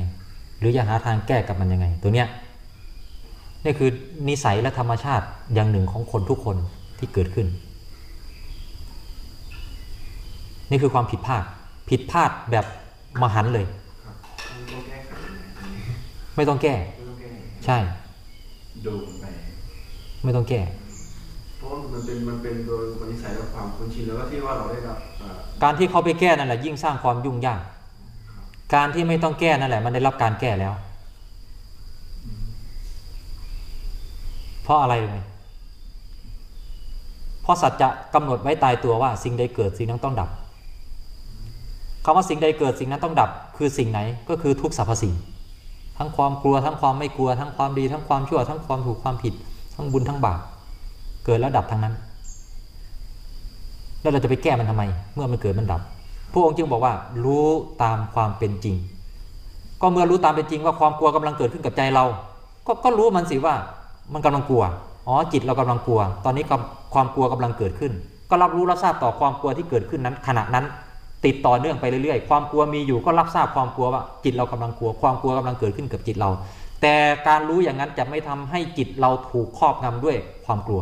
หรือจะหาทางแก้กับมันยังไง ตัวเนี้ยนี่คือนิสัยและธรรมชาติอย่างหนึ่งของคนทุกคนที่เกิดขึ้น นี่คือความผิดพลาดผิดพลาดแบบมหันต์เลยครับมันต้องแก้ไขยังไงอันนี้ไม่ต้องแก้ไม่ต้องแก้ ใช่ ดูไปไม่ต้องแก้เพราะว่ามันเป็นมันเป็นโดยอุปนิสัยและความคุ้นชินแล้วก็ที่ว่าเราได้รับอ่าการที่เขาไปแก้นั่นแหละยิ่งสร้างความยุ่งยากการที่ไม่ต้องแก้นั่นแหละ มันได้รับการแก้แล้ว เพราะอะไรรู้ไหมเพราะสัจจะกำหนดไว้ตายตัวว่า สิ่งใดเกิดสิ่งนั้นต้องดับคำว่าสิ่งใดเกิดสิ่งนั้นต้องดับ คือสิ่งไหนก็คือทุกสรรพสิ่ง ทั้งความกลัวทั้งความไม่กลัว ทั้งความดีทั้งความชั่ว ทั้งความถูกความผิด ทั้งบุญทั้งบาปเกิดแล้วดับทั้งนั้น แล้วเราจะไปแก้มันทำไม เมื่อมันเกิดมันดับพระองค์จึงบอกว่า รู้ตามความเป็นจริง ก็เมื่อรู้ตามเป็นจริงว่าความกลัวกำลังเกิดขึ้นกับใจเรา ก็ก็รู้มันสิว่ามันกำลังกลัวอ๋อจิตเรากำลังกลัว ตอนนี้ความความกลัวกำลังเกิดขึ้น ก็รับรู้รับทราบต่อความกลัวที่เกิดขึ้นนั้นขณะนั้น ติดต่อเนื่องไปเรื่อยๆ ความกลัวมีอยู่ก็รับทราบความกลัวว่าจิตเรากำลังกลัว ความกลัวกำลังเกิดขึ้นกับจิตเรา แต่การรู้อย่างนั้นจะไม่ทำให้จิตเราถูกครอบงำด้วยความกลัว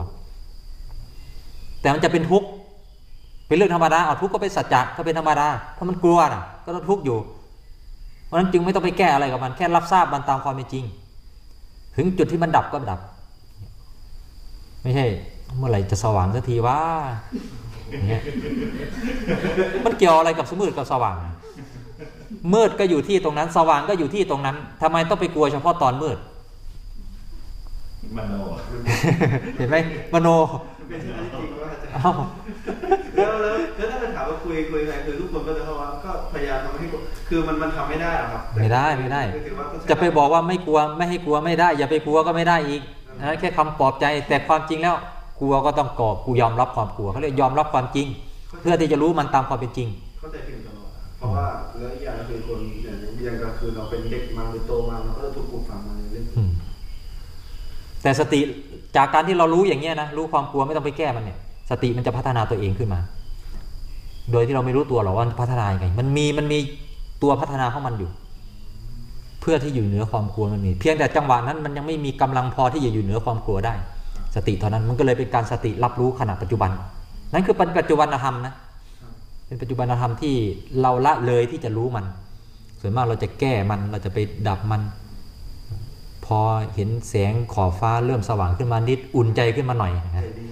แต่มันจะเป็นทุกข์เป็นเรื่องธรรมดาเอาทุกข์ก็เป็นสัจจะก็เป็นธรรมดาถ้ามันกลัวน่ะ ก็ต้องทุกข์อยู่ เพราะนั้นจึงไม่ต้องไปแก้อะไรกับมันแค่รับทราบมันตามความเป็นจริง ถึงจุดที่มันดับก็ดับ ไม่ใช่เมื่อไหร่จะสว่างสักทีว่า มันเกี่ยวอะไรกับสมืดกับสว่าง มืดก็อยู่ที่ตรงนั้น สว่างก็อยู่ที่ตรงนั้นทำไมต้องไปกลัวเฉพาะตอนมืดมโนเห็นไหมมโนมันเป็นเรื่องที่จริงว่าอาจารย์เอ้าแล้วแล้วแล้วถ้าจะถามว่าคุยคุยไงคือทุกคนก็จะเข้าว่าก็พยายามทำให้คือมันมันทำไม่ได้หรอกครับไม่ได้ไม่ได้คือถือว่าต้องใช้จะไปบอกว่าไม่กลัวไม่ให้กลัวไม่ได้ อย่าไปกลัวก็ไม่ได้อีกอันนั้นแค่คำปลอบใจแต่ความจริงแล้ว กลัวก็ต้องกอบกูยอมรับความกลัวเขาเรียกยอมรับความจริง เพื่อที่จะรู้มันตามความเป็นจริง เข้าใจผิดตลอดอะเพราะว่าแล้วอีกอย่างก็คือคนอย่างอย่างก็คือเราเป็นเด็กมาหรือโตมาเราก็จะถูกปลูกฝังมาในเรื่องอืมแต่สติจากการที่เรารู้อย่างเงี้ยนะรู้ความกลัวไม่ต้องไปแก้มันเนี่ย สติมันจะพัฒนาตัวเองขึ้นมา โดยที่เราไม่รู้ตัวหรอกว่ามันพัฒนายังไง มันมีมันมีตัวพัฒนาของมันอยู่ เพื่อที่อยู่เหนือความกลัวมันมี เพียงแต่จังหวะนั้นมันยังไม่มีกำลังพอที่จะอยู่เหนือความกลัวได้ สติเท่านั้นมันก็เลยเป็นการสติรับรู้ขณะปัจจุบัน นั่นคือเป็นปัจจุบันธรรมนะเป็นปัจจุบันธรรมที่เราละเลยที่จะรู้มัน ส่วนมากเราจะแก้มันเราจะไปดับมัน พอเห็นแสงขอบฟ้าเริ่มสว่างขึ้นมานิดอุ่นใจขึ้นมาหน่อยนะใจดี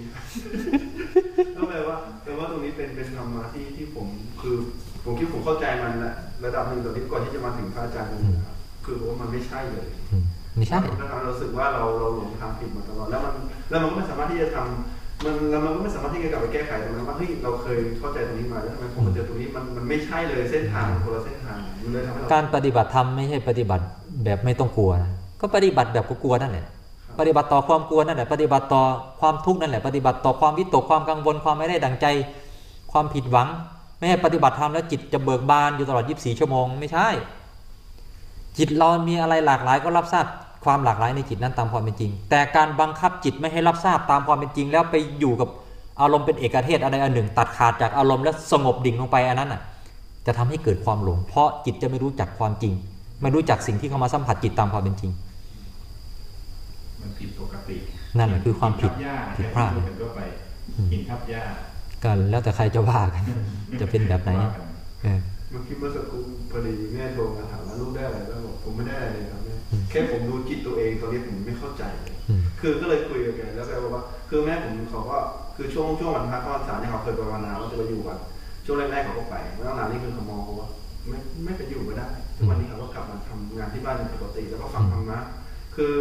ก็แปลว่าแปลว่าตรงนี้เป็นเป็นธรรมะที่ที่ผมคือผมคิดผมเข้าใจมันแหละระดับหนึ่งตอนนี้ก่อนที่จะมาถึงพระอาจารย์นะครับคือว่ามันไม่ใช่เลยอืม ไม่ใช่มันทำให้เรารู้สึกว่าเราเราหลงทางผิดมาตลอดแล้วมันแล้วมันก็ไม่สามารถที่จะทำมันแล้วมันก็ไม่สามารถที่จะกลับไปแก้ไขตรงนั้นว่าเฮ้ยเราเคยเข้าใจตรงนี้มาแล้วทำไมผมมาเจอตรงนี้มันมันไม่ใช่เลยเส้นทางมันคนละเส้นทางมันเลยทำให้เราการปฏิบัติธรรมไม่ใช่ปฏิบัติแบบไม่ต้องกลัวนะก็ปฏิบัติแบบกลัวๆนั่นแหละปฏิบัติต่อความกลัวนั่นแหละปฏิบัติต่อความทุกข์นั่นแหละปฏิบัติต่อความวิตกความกังวลความไม่ได้ดังใจ ความผิดหวัง ไม่ให้ปฏิบัติธรรมแล้วจิตจะเบิกบานอยู่ตลอด 24 ชั่วโมงไม่ใช่ จิตเรามีอะไรหลากหลายก็รับทราบความหลากหลายในจิตนั้นตามความเป็นจริง แต่การบังคับจิตไม่ให้รับทราบตามความเป็นจริง แล้วไปอยู่กับอารมณ์เป็นเอกเทศอะไรอันหนึ่ง ตัดขาดจากอารมณ์แล้วสงบดิ่งลงไปอันนั้นน่ะจะทำให้เกิดความหลง เพราะจิตจะไม่รู้จักความจริง ไม่รู้จักสิ่งที่เข้ามาสัมผัสจิตตามความเป็นจริง มันผิดปกติ นั่นแหละคือความผิดหินทับหญ้าผิดพลาดที่พูกันทั่วไปอืมหินทับหญ้าก็แล้วแต่ใครจะว่ากัน จะเป็นแบบไหนว่ากั เออเมื่อกี้เมื่อสักครู่พอดีแม่โทรมาถามว่าลูกได้อะไรบ้างบอกผมไม่ได้อะไรเลยครับแม่อืมแค่ผมดูจิตตัวเองตอนนี้ผมไม่เข้าใจเลยอืมคือก็เลยคุยกับแกแล้วแกบอกว่า คือแม่ผมเขาก็คือช่วงช่วงวันพระเข้าพรรษาเนี่ยเขาเคยไปภาวนาว่าจะไปอยู่กันช่วงแรกๆเขาก็ไปแล้วหลังๆนี่คือเขามองเขาว่าไม่ไม่ไปอยู่ก็ได้ทุกวันนี้เขาก็กลับมาทำงานที่บ้านเป็นปกติ แล้วก็ฟังธรรมะคือ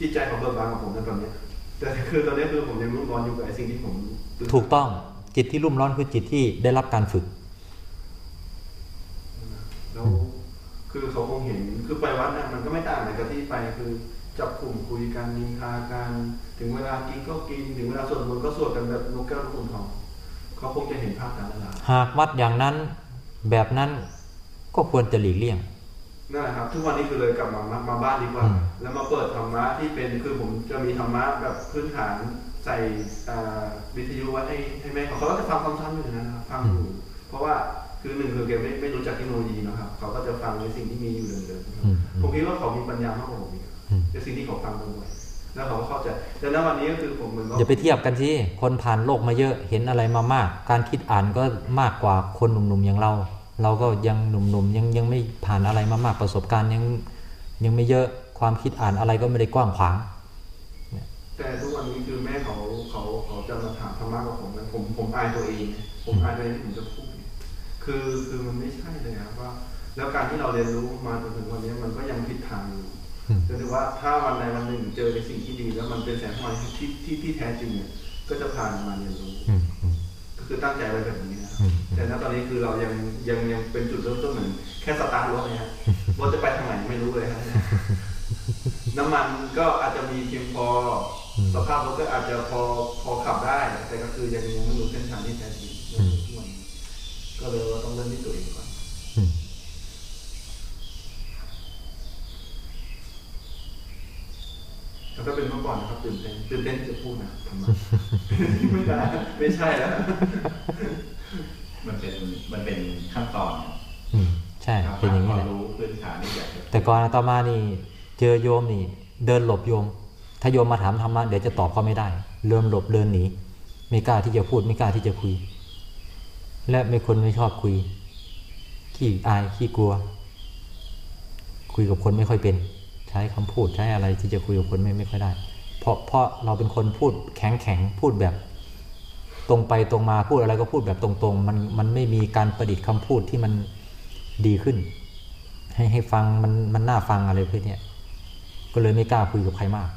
จิตใจเขาเบิกบานกับผมในตอนเนี้ยแต่คือตอนนี้คือผมยังรุ่มร้อนอยู่กับไอ้สิ่งที่ผมถูกต้องจิตที่รุ่มร้อนคือจิตที่ได้รับการฝึก คือเขาคงเห็นคือไปวัดนะมันก็ไม่ต่างอะไรกับที่ไปคือจับกลุ่มคุยกันนินทากันถึงเวลากินก็กินถึงเวลาสวดมนต์ก็สวดกันแบบนกแก้วนกขุนทองเขาคงจะเห็นภาพการละลายหากวัดอย่างนั้นแบบนั้นก็ควรจะหลีกเลี่ยงนั่นแหละครับ ทุกวันนี้คือเลยกลับมามามาบ้านดีกว่าอืมแล้วมาเปิดธรรมะที่เป็นคือผมจะมีธรรมะแบบพื้นฐานใส่อ่าวิทยุไว้ให้ให้แม่เขาเขาก็จะฟังซ้ำๆอยู่อย่างนั้นนะครับฟังอยู่เพราะว่า คือหนึ่งคือแกไม่ไม่รู้จักเทคโนโลยีนะครับเขาก็จะฟังในสิ่งที่มีอยู่เดิมๆนะครับอืมผมคิดว่าเขามีปัญญามากกว่าผมอีกอืมในสิ่งที่เขาฟังบ่อยๆแล้วเขาก็เข้าใจแต่ณวันนี้ก็คือผมเหมือนว่าอย่าไปเทียบกันสิคนผ่านโลกมาเยอะเห็นอะไรมามาก การคิดอ่านก็มากกว่าคนหนุ่มๆอย่างเรา เราก็ยังหนุ่มๆยังยังไม่ผ่านอะไรมามากประสบการณ์ยังยังไม่เยอะความคิดอ่านอะไรก็ไม่ได้กว้างขวางแต่ทุกวันนี้คือแม่เขาเขาเขาจะมาถามธรรมะกับผมนะผมผมอายตัวเอง ผมอายตัวเองที่ผมจะพูด คือคือมันไม่ใช่เลยครับว่า แล้วการที่เราเรียนรู้มาจนถึงวันนี้มันก็ยังผิดทางอยู่อืมก็ถือว่าถ้าวันใดวันหนึ่งเจอในสิ่งที่ดี แล้วมันเป็นแสงสว่างที่ที่ที่แท้จริงเนี่ยก็จะพามาเรียนรู้อืมอืมก็คือตั้งใจไว้แบบนี้นะครับอืมแต่ณตอนนี้คือเรายังยังยังเป็นจุดเริ่มต้นเหมือนแค่สตาร์ทรถนะฮะรถจะไปทางไหนไม่รู้เลยครับน้ำมันก็อาจจะมีเพียงพออมสภาพรถก็อาจจะพอพอขับได้ แต่ก็คือยังยังไม่รู้เส้นทางที่แท้จริงอืมทุ กวันนี้ก็เลยว่าต้องเริ่มที่ตัวเองก่อนอืมแล้วก็เป็นเมื่อก่อนนะครับตื่นเต้นตื่นเต้นที่จะพูดนะทำไมไม่ได้ไม่ใช่แล้วมันเป็นมันเป็นขั้นตอนอืมใช่ครับเป็นอย่างนี้ควาแหมละรู้พื้นฐานที่อยากจะแต่ก่อนอาตมานี่ เจอโยมนี่ เดินหลบโยม ถ้าโยมมาถามธรรมะเดี๋ยวจะตอบเขาไม่ได้ เริ่มหลบเดินหนีไม่กล้าที่จะพูดไม่กล้าที่จะคุย และไม่คนไม่ชอบคุย ขี้อายขี้กลัว คุยกับคนไม่ค่อยเป็น ใช้คำพูดใช้อะไรที่จะคุยกับคนไม่ไม่ค่อยได้ เพราะเพราะเราเป็นคนพูดแข็งแข็งพูดแบบ ตรงไปตรงมาพูดอะไรก็พูดแบบตรงๆ มันมันไม่มีการประดิษฐ์คำพูดที่มันดีขึ้น ให้ให้ฟังมันมันน่าฟังอะไรพวกนี้ก็เลยไม่กล้าคุยกับใครมาก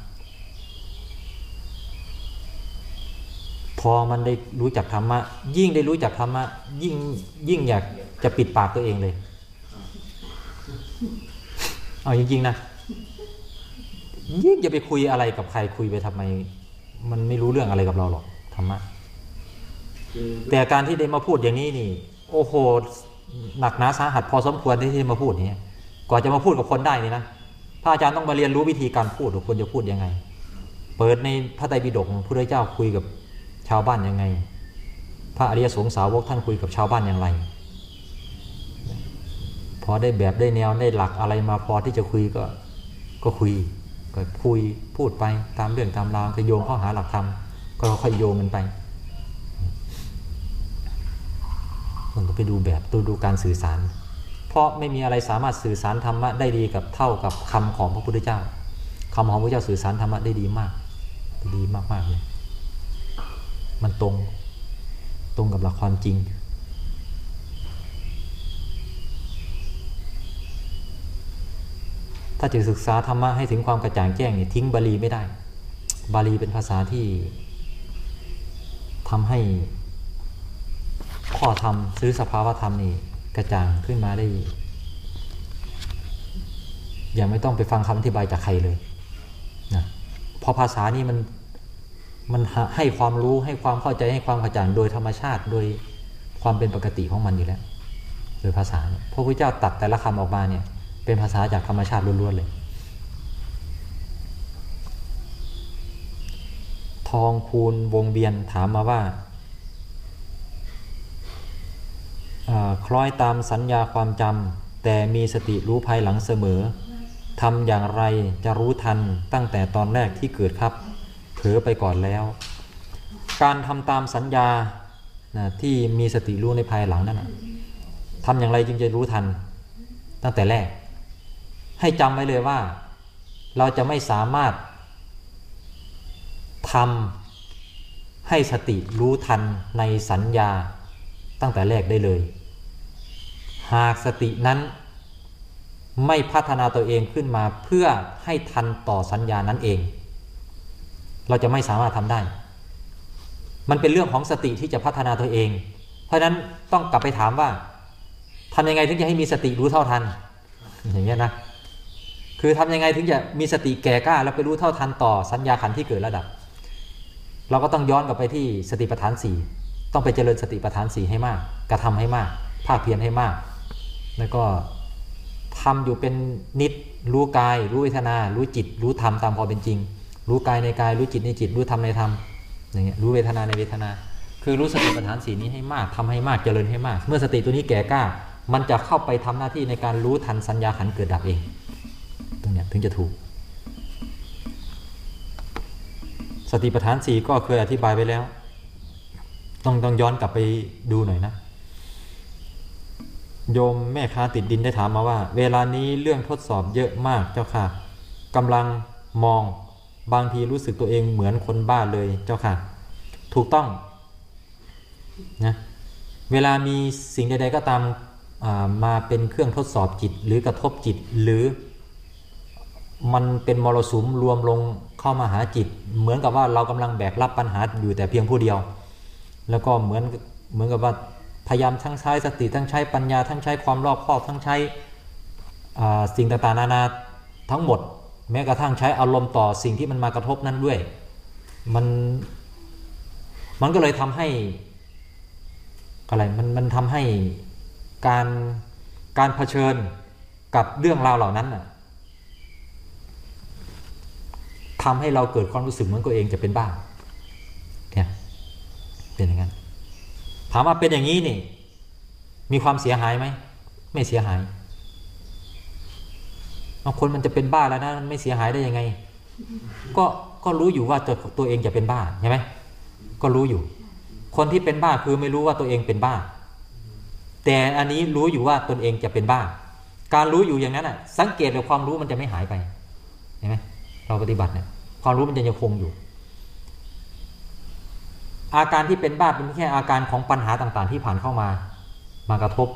พอมันได้รู้จักธรรมะ ยิ่งได้รู้จักธรรมะ ยิ่งยิ่งอยากจะปิดปากตัวเองเลย เอาจริงๆนะยิ่งจะไปคุยอะไรกับใครคุยไปทำไม มันไม่รู้เรื่องอะไรกับเราหรอกธรรมะแต่การที่ได้มาพูดอย่างนี้นี่ โอ้โหหนักหนาสาหัสพอสมควรที่จะมาพูดอย่างนี้กว่าจะมาพูดกับคนได้นี่นะพระอาจารย์ต้องมาเรียนรู้วิธีการพูดว่าควรจะพูดยังไง เปิดในพระไตรปิฎกพระพุทธเจ้าคุยกับาวบ้านยังไง พระอริยสงสาวกท่านคุยกับชาวบ้านอย่างไร พอได้แบบได้แนวได้หลักอะไรมาพอที่จะคุยก็ก็คุยก็คุยพูดไปตามเรื่องตามราวก็โยงเข้าหาหลักธรรมก็ค่อยโยงมันไปมันต้องไปดูแบบดูดูการสื่อสาร เพราะไม่มีอะไรสามารถสื่อสารธรรมะได้ดีกับเท่ากับคำของพระพุทธเจ้าคำของพระเจ้าสื่อสารธรรมะได้ดีมาก ดีมากมากๆเลย มันตรงตรงกับหลักความจริง ถ้าจะศึกษาธรรมะให้ถึงความกระจ่างแจ้งเนี่ยทิ้งบาลีไม่ได้ บาลีเป็นภาษาที่ทำให้ข้อธรรมหรือสภาวธรรมนี่กระจ่างขึ้นมาได้ อย่างไม่ต้องไปฟังคำอธิบายจากใครเลยนะเพราะภาษานี่มัน มันให้ความรู้ให้ความเข้าใจให้ความกระจ่างโดยธรรมชาติโดยความเป็นปกติของมันอยู่แล้วโดยภาษาเนี่ยพระพุทธเจ้าตัดแต่ละคำออกมาเนี่ยเป็นภาษาจากธรรมชาติล้วนๆเลย ทองคูณวงเบียนถามมาว่าาคล้อยตามสัญญาความจำแต่มีสติรู้ภายหลังเสมอทำอย่างไรจะรู้ทันตั้งแต่ตอนแรกที่เกิดครับ ลอไปก่อนแล้ว การทำตามสัญญานะที่มีสติรู้ในภายหลังนั่นนะทำอย่างไรจึงจะรู้ทัน ตั้งแต่แรก ให้จำไว้เลยว่า เราจะไม่สามารถทำให้สติรู้ทันในสัญญาตั้งแต่แรกได้เลย หากสตินั้นไม่พัฒนาตัวเองขึ้นมาเพื่อให้ทันต่อสัญญานั้นเอง เราจะไม่สามารถทำได้ มันเป็นเรื่องของสติที่จะพัฒนาตัวเอง เพราะฉะนั้นต้องกลับไปถามว่าทำยังไงถึงจะให้มีสติรู้เท่าทัน อย่างเงี้ยนะ คือทำยังไงถึงจะมีสติแก่กล้าแล้วไปรู้เท่าทันต่อสัญญาขันที่เกิดระดับ เราก็ต้องย้อนกลับไปที่สติปัฏฐานสี่ต้องไปเจริญสติปัฏฐานสี่ให้มาก กระทำให้มาก ภาคเพียรให้มาก แล้วก็ทำอยู่เป็นนิดรู้กาย รู้เวทนา รู้จิต รู้ธรรมตามความเป็นจริง รู้กายในกายรู้จิตในจิตรู้ธรรมในธรรมอย่างเงี้ยรู้เวทนาในเวทนา คือรู้สติปัฏฐานสี่นี้ให้มากทำให้มากเจริญให้มาก เมื่อสติตัวนี้แก่กล้า มันจะเข้าไปทำหน้าที่ในการรู้ทันสัญญาขันเกิดดับเองตรงเนี้ยถึงจะถูก สติปัฏฐานสี่ก็เคยอธิบายไปแล้ว ต้องต้องย้อนกลับไปดูหน่อยนะโยมแม่ค้าติดดินได้ถามมาว่า เวลานี้เรื่องทดสอบเยอะมากเจ้าค่ะกำลังมอง บางทีรู้สึกตัวเองเหมือนคนบ้าเลยเจ้าค่ะ ถูกต้องนะเวลามีสิ่งใดๆก็ตามามาเป็นเครื่องทดสอบจิตหรือกระทบจิตหรือมันเป็นมรสุมรวมลงเข้ามาหาจิต เหมือนกับว่าเรากำลังแบกรับปัญหาอยู่แต่เพียงผู้เดียว แล้วก็เหมือนเหมือนกับว่าพยายามทั้งใช้สติทั้งใช้ปัญญาทั้งใช้ความรอบคอบทั้งใช้สิ่งต่างๆนานาทั้งหมด แม้กระทั่งใช้อารมณ์ต่อสิ่งที่มันมากระทบนั้นด้วย มันมันก็เลยทำให้อะไรมันมันทำให้การการเผชิญกับเรื่องราวเหล่านั้นน่ะทำให้เราเกิดความรู้สึกเหมือนตัวเองจะเป็นบ้าเนี่ยเป็นอย่างนั้นถามว่าเป็นอย่างนี้นี่ มีความเสียหายไหม ไม่เสียหาย บางคนมันจะเป็นบ้าแล้วนะมันไม่เสียหายได้ยังไง ก็ก็รู้อยู่ว่าตัวตัวเองจะเป็นบ้าใช่ไหมก็รู้อยู่ คนที่เป็นบ้าคือไม่รู้ว่าตัวเองเป็นบ้า แต่อันนี้รู้อยู่ว่าตนเองจะเป็นบ้า การรู้อยู่อย่างนั้นอะ สังเกตเลยความรู้มันจะไม่หายไปเห็นไหมเราปฏิบัติเนี่ยความรู้มันจะยังคงอยู่ อาการที่เป็นบ้าเป็นแค่อาการของปัญหาต่างๆ ที่ผ่านเข้ามามากระทบ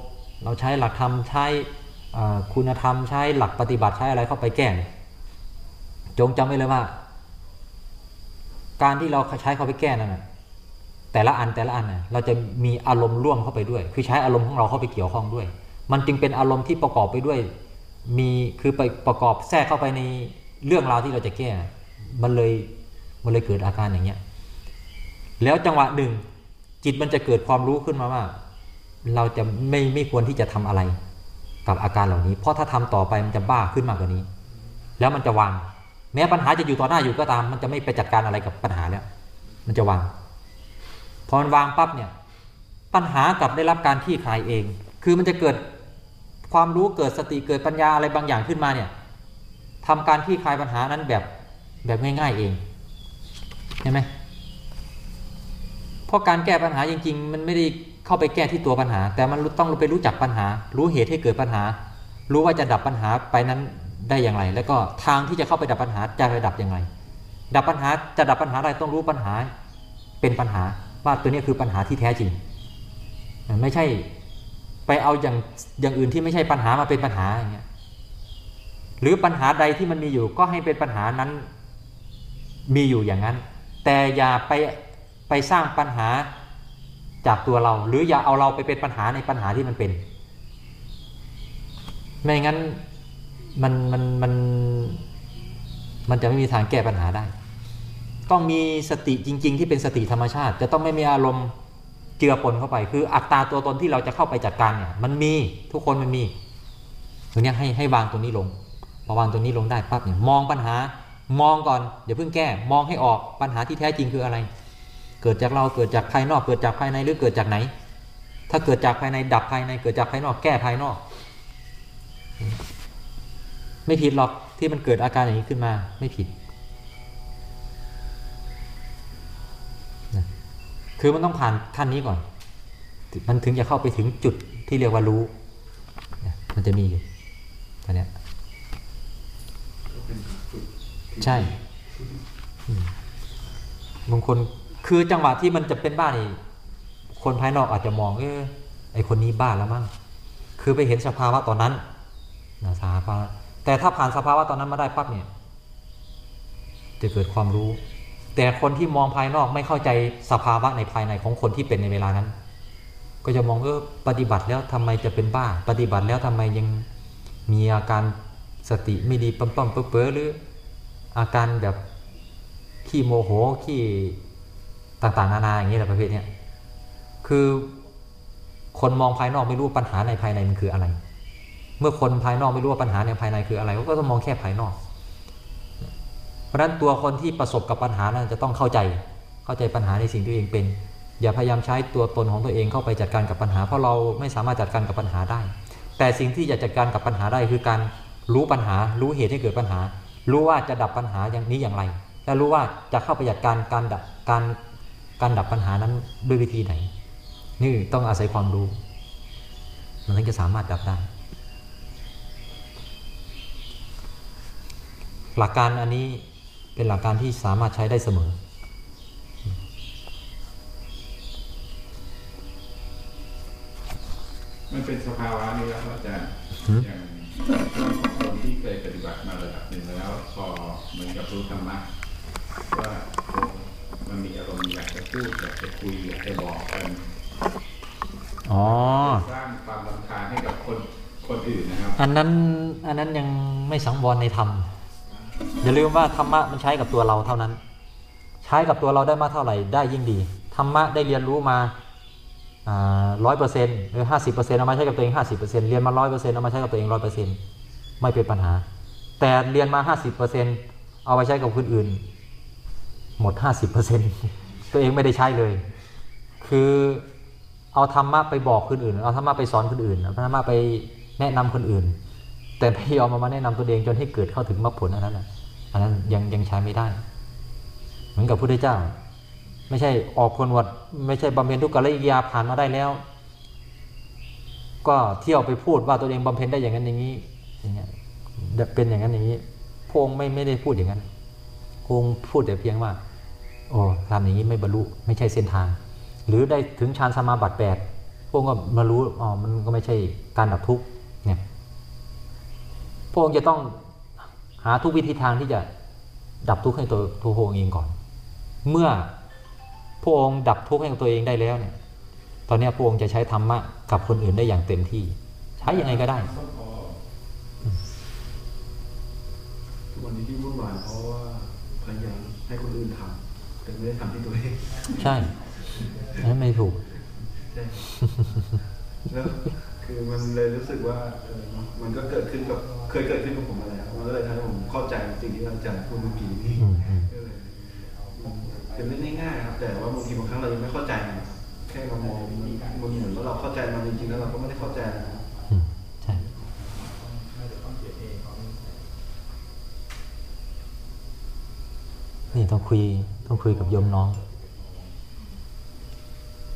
เราใช้หลักธรรมใช้ คุณธรรมใช้หลักปฏิบัติใช้อะไรเข้าไปแก้ยจงจำไว้เลยว่า การที่เราใช้เข้าไปแก้นั่นนะแต่ละอันแต่ละอันนะเราจะมีอารมณ์ร่วมเข้าไปด้วย คือใช้อารมณ์ของเราเข้าไปเกี่ยวข้องด้วย มันจึงเป็นอารมณ์ที่ประกอบไปด้วย มีคือไปประกอบแทรกเข้าไปในเรื่องราวที่เราจะแก้ มันเลยมันเลยเกิดอาการอย่างเงี้ยแล้วจังหวะหนึ่งจิตมันจะเกิดความรู้ขึ้นมาว่า เราจะไม่ไม่ควรที่จะทำอะไร กับอาการเหล่านี้ เพราะถ้าทำต่อไปมันจะบ้าขึ้นมากกว่านี้ แล้วมันจะวาง แม้ปัญหาจะอยู่ต่อหน้าอยู่ก็ตาม มันจะไม่ไปจัดการอะไรกับปัญหาแล้ว มันจะวาง พอมันวางปั๊บเนี่ย ปัญหากลับได้รับการที่คลายเอง คือมันจะเกิดความรู้เกิดสติเกิดปัญญาอะไรบางอย่างขึ้นมาเนี่ยทำการที่คลายปัญหานั้นแบบแบบง่าย ๆเองเห็นไหมเพราะการแก้ปัญหาจริง ๆ มันไม่ได้ เข้าไปแก้ที่ตัวปัญหา แต่มันต้องไปรู้จักปัญหา รู้เหตุให้เกิดปัญหา รู้ว่าจะดับปัญหาไปนั้นได้อย่างไร แล้วก็ทางที่จะเข้าไปดับปัญหาจะระดับอย่างไร ดับปัญหาจะดับปัญหาอะไรต้องรู้ปัญหา เป็นปัญหาว่าตัวนี้คือปัญหาที่แท้จริง ไม่ใช่ไปเอาอย่างอย่างอื่นที่ไม่ใช่ปัญหามาเป็นปัญหาอย่างเงี้ยหรือปัญหาใดที่มันมีอยู่ก็ให้เป็นปัญหานั้นมีอยู่อย่างนั้น แต่อย่าไปไปสร้างปัญหา จากตัวเรา หรืออย่าเอาเราไปเป็นปัญหาในปัญหาที่มันเป็น ไม่งั้นมันมันมันมันจะไม่มีทางแก้ปัญหาได้ ต้องมีสติจริง ๆ ที่เป็นสติธรรมชาติ จะต้องไม่มีอารมณ์เจือปนเข้าไป คืออัตราตัวตนที่เราจะเข้าไปจัดการเนี่ย มันมีทุกคนมันมีตรงนี้ให้ให้วางตรงนี้ลงพอวางตรงนี้ลงได้ปั๊บเนี่ยมองปัญหามองก่อนอย่าเพิ่งแก้ มองให้ออกปัญหาที่แท้จริงคืออะไร เกิดจากเราเกิดจากภายนอก เกิดจากภายในหรือเกิดจากไหน ถ้าเกิดจากภายในดับภายใน เกิดจากภายนอกแก้ภายนอก ไม่ผิดหรอกที่มันเกิดอาการอย่างนี้ขึ้นมาไม่ผิด คือมันต้องผ่านขั้นนี้ก่อน มันถึงจะเข้าไปถึงจุดที่เรียกว่ารู้ มันจะมีอยู่ตอนนี้ใช่บางคน คือจังหวะที่มันจะเป็นบ้านี่คนภายนอกอาจจะมองเออไอคนนี้บ้าแล้วมั้งคือไปเห็นสภาวะตอนนั้นนะสภาวะแต่ถ้าผ่านสภาวะตอนนั้นมาได้ปั๊บเนี่ย จะเกิดความรู้ แต่คนที่มองภายนอกไม่เข้าใจสภาวะในภายในของคนที่เป็นในเวลานั้น ก็จะมองเออปฏิบัติแล้วทำไมจะเป็นบ้า ปฏิบัติแล้วทำไมยังมีอาการสติไม่ดีปั๊มปั๊มเปื้อๆหรืออาการแบบขี้โมโหขี้ ต่างๆ นานาอย่างนี้แหละประเภทเนี้ยคือคนมองภายนอกไม่รู้ปัญหาในภายในมันคืออะไร เมื่อคนภายนอกไม่รู้ว่าปัญหาในภายในคืออะไรก็ต้องมองแค่ภายนอก เพราะฉะนั้นตัวคนที่ประสบกับปัญหานั้นจะต้องเข้าใจ เข้าใจปัญหาในสิ่งที่ตัวเองเป็น อย่าพยายามใช้ตัวตนของตัวเองเข้าไปจัดการกับปัญหา เพราะเราไม่สามารถจัดการกับปัญหาได้ แต่สิ่งที่จะจัดการกับปัญหาได้คือการรู้ปัญหา รู้เหตุให้เกิดปัญหา รู้ว่าจะดับปัญหาอย่างนี้อย่างไร และรู้ว่าจะเข้าไปจัดการการดับการ การดับปัญหานั้นด้วยวิธีไหน นี่ต้องอาศัยความรู้ มันถึงจะสามารถดับได้ หลักการอันนี้เป็นหลักการที่สามารถใช้ได้เสมอ มันเป็นสภาวะนี้แล้วครับอาจารย์หืมอย่างคนที่เคยปฏิบัติมาระดับหนึ่งแล้วเหมือนกับรู้ธรรมะว่า พูดอยากจะคุยอยากจะบอกกันอ๋อ สร้างความรำคาญให้กับคนคนอื่นนะครับ อันนั้นอันนั้นยังไม่สังวรในธรรมอย่าลืมว่าธรรมะมันใช้กับตัวเราเท่านั้น ใช้กับตัวเราได้มากเท่าไหร่ได้ยิ่งดีธรรมะได้เรียนรู้มาร้อยเปอร์เซ็นต์หรือห้าสิบเปอร์เซ็นต์เอามาใช้กับตัวเองห้าสิบเปอร์เซ็นต์เรียนมาร้อยเปอร์เซ็นต์เอามาใช้กับตัวเองร้อยเปอร์เซ็นต์ไม่เป็นปัญหา แต่เรียนมาห้าสิบเปอร์เซ็นต์เอาไปใช้กับคนอื่น หมดห้าสิบเปอร์เซ็นต์ ตัวเองไม่ได้ใช้เลย คือเอาธรรมะไปบอกคนอื่น เอาธรรมะไปสอนคนอื่น เอาธรรมะไปแนะนำคนอื่น แต่ไม่ยอมามาแนะนำตัวเองจนให้เกิดเข้าถึงมรรคผลอันนั้นนะอันนั้นยังยังใช้ไม่ได้ เหมือนกับพระพุทธเจ้า ไม่ใช่ออกคนวัดไม่ใช่บำเพ็ญทุกขละกิยาผ่านมาได้แล้ว ก็เที่ยวไปพูดว่าตัวเองบำเพ็ญได้อย่างนั้นอย่างนี้อย่างเงี้ยเป็นอย่างนั้นอย่างนี้พงไม่ไม่ได้พูดอย่างนั้นพงพูดแต่เพียงว่า โอ้ทำอย่างนี้ไม่บรรลุไม่ใช่เส้นทาง หรือได้ถึงฌานสมาบัติแปดพระองค์ก็มารู้อ๋อมันก็ไม่ใช่การดับทุกข์เนี่ยพระองค์จะต้องหาทุกวิธีทางที่จะดับทุกข์ให้ตัวตัวพระองค์เองก่อน เมื่อพระองค์ดับทุกข์ให้ตัวเองได้แล้วเนี่ย ตอนนี้พระองค์จะใช้ธรรมะกับคนอื่นได้อย่างเต็มที่ ใช้ยังไงก็ได้ทุกวันนี้ที่วุ่นวายเพราะว่าพยายามให้คนอื่นทำ แต่ไม่ได้ทำที่ตัวเองใช่อันนั้นไม่ถูกใช่แล้วคือมันเลยรู้สึกว่าเออเนอะมันก็เกิดขึ้นกับเคยเกิดขึ้นกับผมมาแล้วมันก็เลยทำให้ผมเข้าใจสิ่งที่อาจารย์พูดเมื่อกี้นี้อืมอืมก็เลยเป็นเรื่องง่ายๆครับ แต่ว่าบางทีบางครั้งเรายังไม่เข้าใจมันแค่เรามองมันมันเหมือนว่าเราเข้าใจมันจริงๆแล้วเราก็ไม่ได้เข้าใจนะครับ อืมใช่ นี่ต้องคุยต้องคุยกับโยมน้อง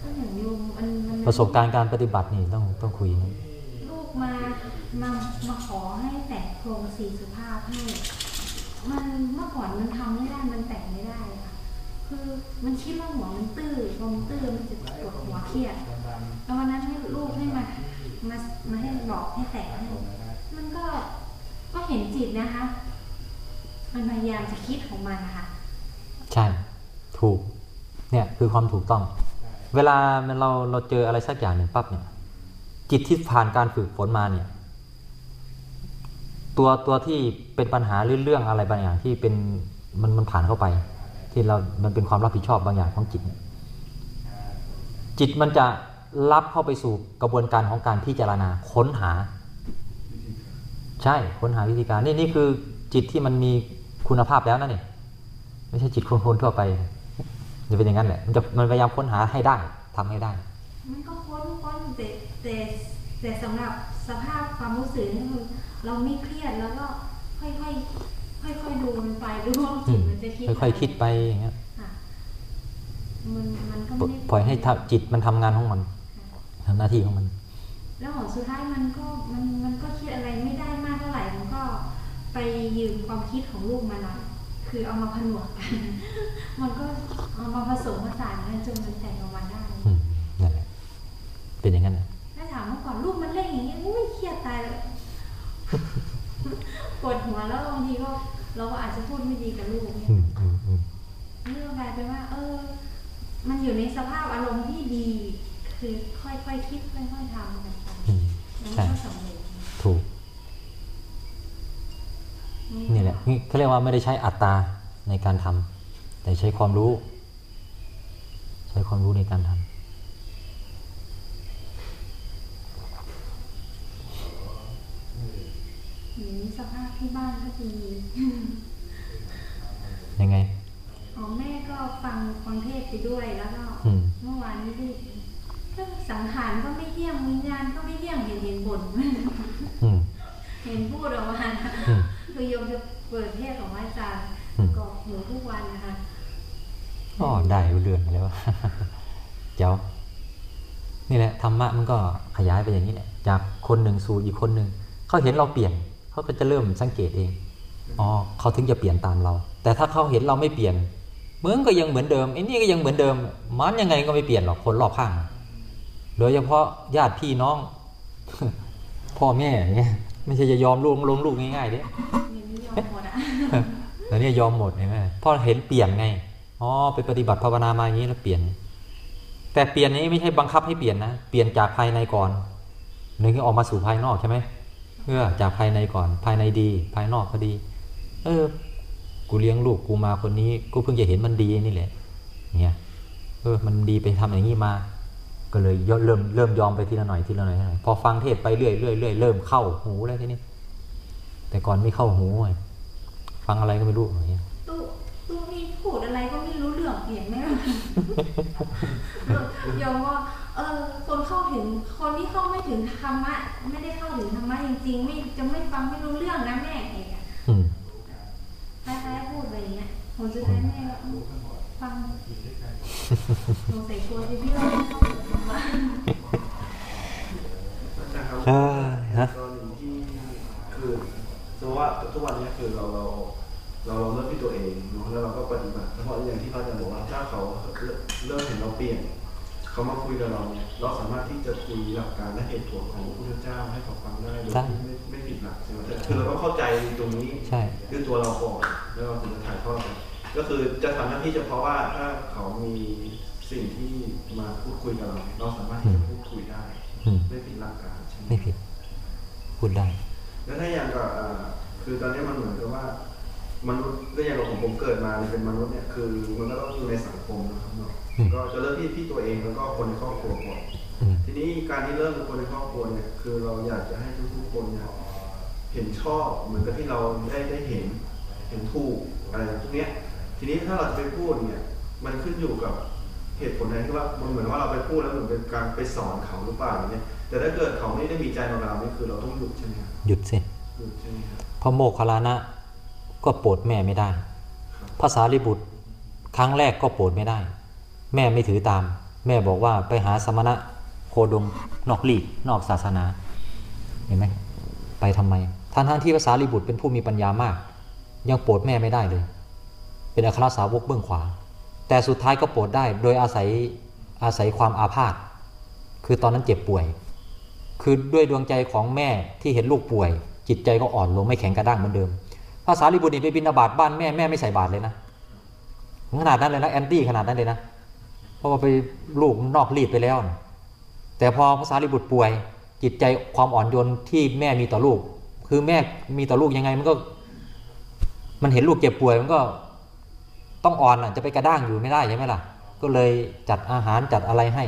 ก็อย่างโยมมันมันประสบการณ์การปฏิบัตินี่ต้องต้องคุยลูกมามามาขอให้แต่งโครงสีสุภาพให้มันเมื่อก่อนมันทำไม่ได้มันแต่งไม่ได้ค่ะคือมันคิดว่าหัวมันตื้อพอมันตื้อมันจะปวดหัวเครียดแล้ววันนั้นให้ลูกให้มามามาให้บอกให้แต่งให้มันก็ก็เห็นจิตนะคะ มันพยายามจะคิดของมันนะคะ ใช่ ถูก เนี่ยคือความถูกต้อง เวลามันเราเราเจออะไรสักอย่างหนึ่งปั๊บเนี่ย จิตที่ผ่านการฝึกฝนมาเนี่ย ตัวตัวที่เป็นปัญหาหรือเรื่องอะไรบางอย่างที่เป็นมันมันผ่านเข้าไป ที่เรา มันเป็นความรับผิดชอบบางอย่างของจิต จิตมันจะรับเข้าไปสู่กระบวนการของการพิจารณาค้นหา ใช่ค้นหาวิธีการนี่นี่คือจิตที่มันมีคุณภาพแล้วนะเนี่ย ไม่ใช่จิตคนๆทั่วไปจะเป็นอย่างนั้นแหละ มันจะมันพยายามค้นหาให้ได้ทำให้ได้ มันก็ค้นค้นแต่แต่แต่สำหรับสภาพความรู้สึกนี่คือเราไม่เครียดแล้วก็ค่อยค่อยค่อยค่อยๆดูมันไปดูว่าอืจิตมมันจะคิดค่อยๆคิดไปอย่างเงี้ยค่ะมันมันก็ปล่ไม่อยได้ปล่อยให้ทับจิตมันทำงานของมันทำหน้าที่ของมัน แล้วของสุดท้ายมันก็มันมันก็คิดอะไรไม่ได้มากเท่าไหร่มันก็ไปยืมความคิดของลูกมาหน่อย คือเอามาผนวกกัน มันก็เอามาผสมผสานกันจนมันแต่งออกมาได้อืมนั่นแหละเป็นอย่างนั้นนะถ้าถามเมื่อก่อนลูกมันเล่นอย่างเงี้ยอุ้ยเครียดตายเลยปวดหัวแล้วบางทีก็เราก็อาจจะพูดไม่ดีกับลูกเนี่ยอืมอืมอืมนี่ก็กลายเป็นว่า เออ มันอยู่ในสภาพอารมณ์ที่ดี คือค่อยๆคคิดค่อยๆทำกันไปอืมแล้วใช่มันก็สำเร็จ ถูก นี่แหละนี่เขาเรียกว่าไม่ได้ใช้อัตตาในการทำแต่ใช้ความรู้ ใช้ความรู้ในการทำอย่างนี้สภาพที่บ้านก็ดียังไงอ๋อแม่ก็ฟังฟังเทศน์ไปด้วยแล้วก็อืมเมื่อวานนี้ได้ก็สังขารก็ไม่เที่ยงวิญญาณก็ไม่เที่ยงเห็นเห็นบ่นอืมเห็นพูดออกมานะอืม คือโยมจะเปิดเทศน์ของอาจารย์อืมกรอกหูทุกวันนะคะอ๋อได้รู้เรื่องแล้วเจ้า นี่แหละธรรมะมันก็ขยายไปอย่างนี้แหละจากคนหนึ่งสู่อีกคนหนึ่งเขาเห็นเราเปลี่ยนเขาก็จะเริ่มสังเกตเองอ๋อเขาถึงจะเปลี่ยนตามเรา แต่ถ้าเขาเห็นเราไม่เปลี่ยนเหมือนก็ยังเหมือนเดิมไอ้นี่ก็ยังเหมือนเดิม มันยังไงก็ไม่เปลี่ยนหรอกคนรอบข้าง โดยเฉพาะญาติพี่น้อง พ่อแม่อย่างเงี้ย ไม่ใช่จะยอมลงลงลูกง่ายๆเด้เงินนิยมหมดอะแล้วเนี่ยยอมหมดเห็นไหมเพราะเห็นเปลี่ยนไงอ๋อไปปฏิบัติภาวนามาอย่างนี้แล้วเปลี่ยน แต่เปลี่ยนนี้ไม่ใช่บังคับให้เปลี่ยนนะเปลี่ยนจากภายในก่อนหนึ่งออกมาสู่ภายนอกใช่ไหมเพื่อจากภายในก่อนภายในดี ภายนอกก็ดี เออ กูเลี้ยงลูกกูมาคนนี้ กูเพิ่งจะเห็นมันดีนี่แหละเนี่ยเออมันดีไปทำอย่างนี้มา ก็เลยยเริ่มเริ่มยอมไปทีละหน่อยทีละหน่อยทีละหน่อยพอฟังเทศไปเรื่อยเรื่อยเรื่อยเริ่มเข้าหูแล้วทีนี้แต่ก่อนไม่เข้าหูไงฟังอะไรก็ไม่รู้อย่างเงี้ยตู้ตู้นี่พูดอะไรก็ไม่รู้เรื่องเปลี่ยนไหมล่ะยอมว่าเออคนเข้าถึงคนที่เข้าไม่ถึงธรรมะไม่ได้เข้าถึงธรรมะจริงๆไม่จะไม่ฟังไม่รู้เรื่องนะแม่เองอะอืมคล้ายๆพูดอะไรอย่างเงี้ยผมสุดท้ายแม่ก็อืม ฟังสงสัยกลัวที่พี่เราไม่เข้าถึงธรรมะอาจารย์ครับเอ้ยฮะกรณีที่คือสมมติว่าทุกวันนี้คือเราเราเราเราเริ่มที่ตัวเองเนาะแล้วเราก็ปฏิบัติเฉพาะอย่างที่พระอาจารย์บอกว่าถ้าเขาเริ่มเห็นเราเปลี่ยนเขามาคุยกับเราเนี่ยเราสามารถที่จะคุยหลักการและเหตุผลของพระพุทธเจ้าให้เขาฟังได้โดยที่ไม่ไม่ผิดหลักใช่ไหมแต่คือเราต้องเข้าใจตรงนี้ใช่ด้วยตัวเราก่อนแล้วเราถึงจะถ่ายทอดไป ก็คือจะทำหน้าที่เฉพาะว่าถ้าเขามีสิ่งที่มาพูดคุยกับเราเราสามารถที่จะพูดคุยได้อืมไม่ผิดหลักการใช่ไหมไม่ผิดพูดได้แล้วถ้าอย่างกับอ่าคือตอนนี้มันเหมือนกับว่ามนุษย์ก็อย่างกับผมผมเกิดมาเนี่ยเป็นมนุษย์เนี่ยคือมันก็ต้องอยู่ในสังคมนะครับเนาะอืมก็จะเริ่มที่ที่ตัวเองแล้วก็คนในครอบครัวก่อนอืมทีนี้การที่เริ่มเป็นคนในครอบครัวเนี่ยคือเราอยากจะให้ทุกๆคนเนี่ยเห็นชอบเหมือนกับที่เราได้ได้เห็นเห็นถูกอะไรพวกเนี้ย ทีนี้ถ้าเราจะไปพูดเนี่ย มันขึ้นอยู่กับเหตุผลนั้นที่ว่ามันเหมือนว่าเราไปพูดแล้วเหมือนเป็นการไปสอนเขาหรือเปล่าอย่างเนี่ยแต่ถ้าเกิดเขาไม่ได้มีใจในเรานี่คือเราต้องหยุดใช่ไหมครับหยุดสิหยุดใช่ไหมครับพระโมคคัลลานะก็โปรดแม่ไม่ได้ภาษาลิบุตรครั้งแรกก็โปรดไม่ได้ แม่ไม่ถือตาม แม่บอกว่าไปหาสมณะโคดมนอกลีกนอกศาสนาเห็นไหมไปทำไมท่านท่านที่ภาษาลิบุตรเป็นผู้มีปัญญามาก ยังโปรดแม่ไม่ได้เลย เป็นอัครสาวกเบื้องขวา แต่สุดท้ายก็โปรดได้โดยอาศัยอาศัยความอาพาธคือตอนนั้นเจ็บป่วย คือด้วยดวงใจของแม่ที่เห็นลูกป่วย จิตใจก็อ่อนลงไม่แข็งกระด้างเหมือนเดิมภาษาลิบุตรนี่ไปบินาบาตบ้านแม่แม่ไม่ใส่บาตรเลยนะขนาดนั้นเลยนะแอนตี้ขนาดนั้นเลยนะเพราะว่าไปลูกนอกรีดไปแล้วนะแต่พอภาษาลิบุตรป่วย จิตใจความอ่อนโยนที่แม่มีต่อลูก คือแม่มีต่อลูกยังไงมันก็ มันเห็นลูกเจ็บป่วยมันก็ ต้องอ่อนอะจะไปกระด้างอยู่ไม่ได้ใช่ไหมล่ะ ก็เลยจัดอาหารจัดอะไรให้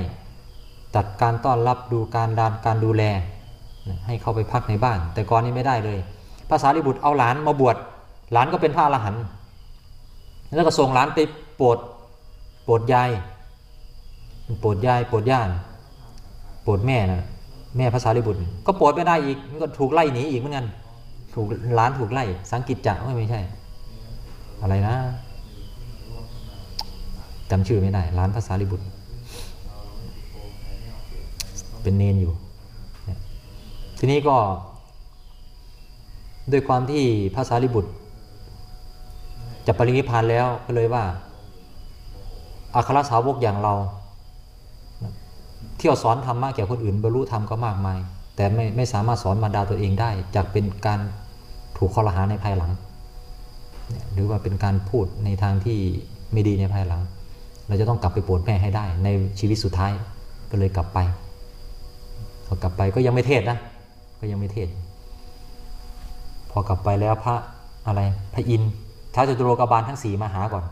จัดการต้อนรับดูการดานการดูแล ให้เข้าไปพักในบ้าน แต่ก่อนนี้ไม่ได้เลยภาษาลิบุตรเอาหลานมาบวชหลานก็เป็นพระอรหันต์แล้วก็ส่งหลานไปโปรดโปรดยายโปรดยายโปรดย่าโปรดแม่นะแม่ภาษาลิบุตร ก็โปรดไม่ได้อีกมันก็ถูกไล่หนีอีกเหมือนกันถูกหลานถูกไล่สังกิจจะไม่ใช่ อะไรนะ จำชื่อไม่ได้ ร้านภาษาลิบุตร เป็นเนนอยู่ ทีนี้ก็ด้วยความที่ภาษาลิบุตรจะปรินิพพานแล้วก็เลยว่าอัครสาวกอย่างเรา เที่ยวสอนธรรมะแก่คนอื่นบรรลุธรรมก็มากมาย แต่ไม่ไม่สามารถสอนมารดาตัวเองได้จากเป็นการถูกข้อรหาในภายหลัง หรือว่าเป็นการพูดในทางที่ไม่ดีในภายหลัง เราจะต้องกลับไปโปรดแม่ให้ได้ ในชีวิตสุดท้ายก็เลยกลับไปพอกลับไปก็ยังไม่เทศนะ ก็ยังไม่เทศ พอกลับไปแล้วพระอะไรพระอินท้าจตุโลกบาลทั้งสี่มาหาก่อน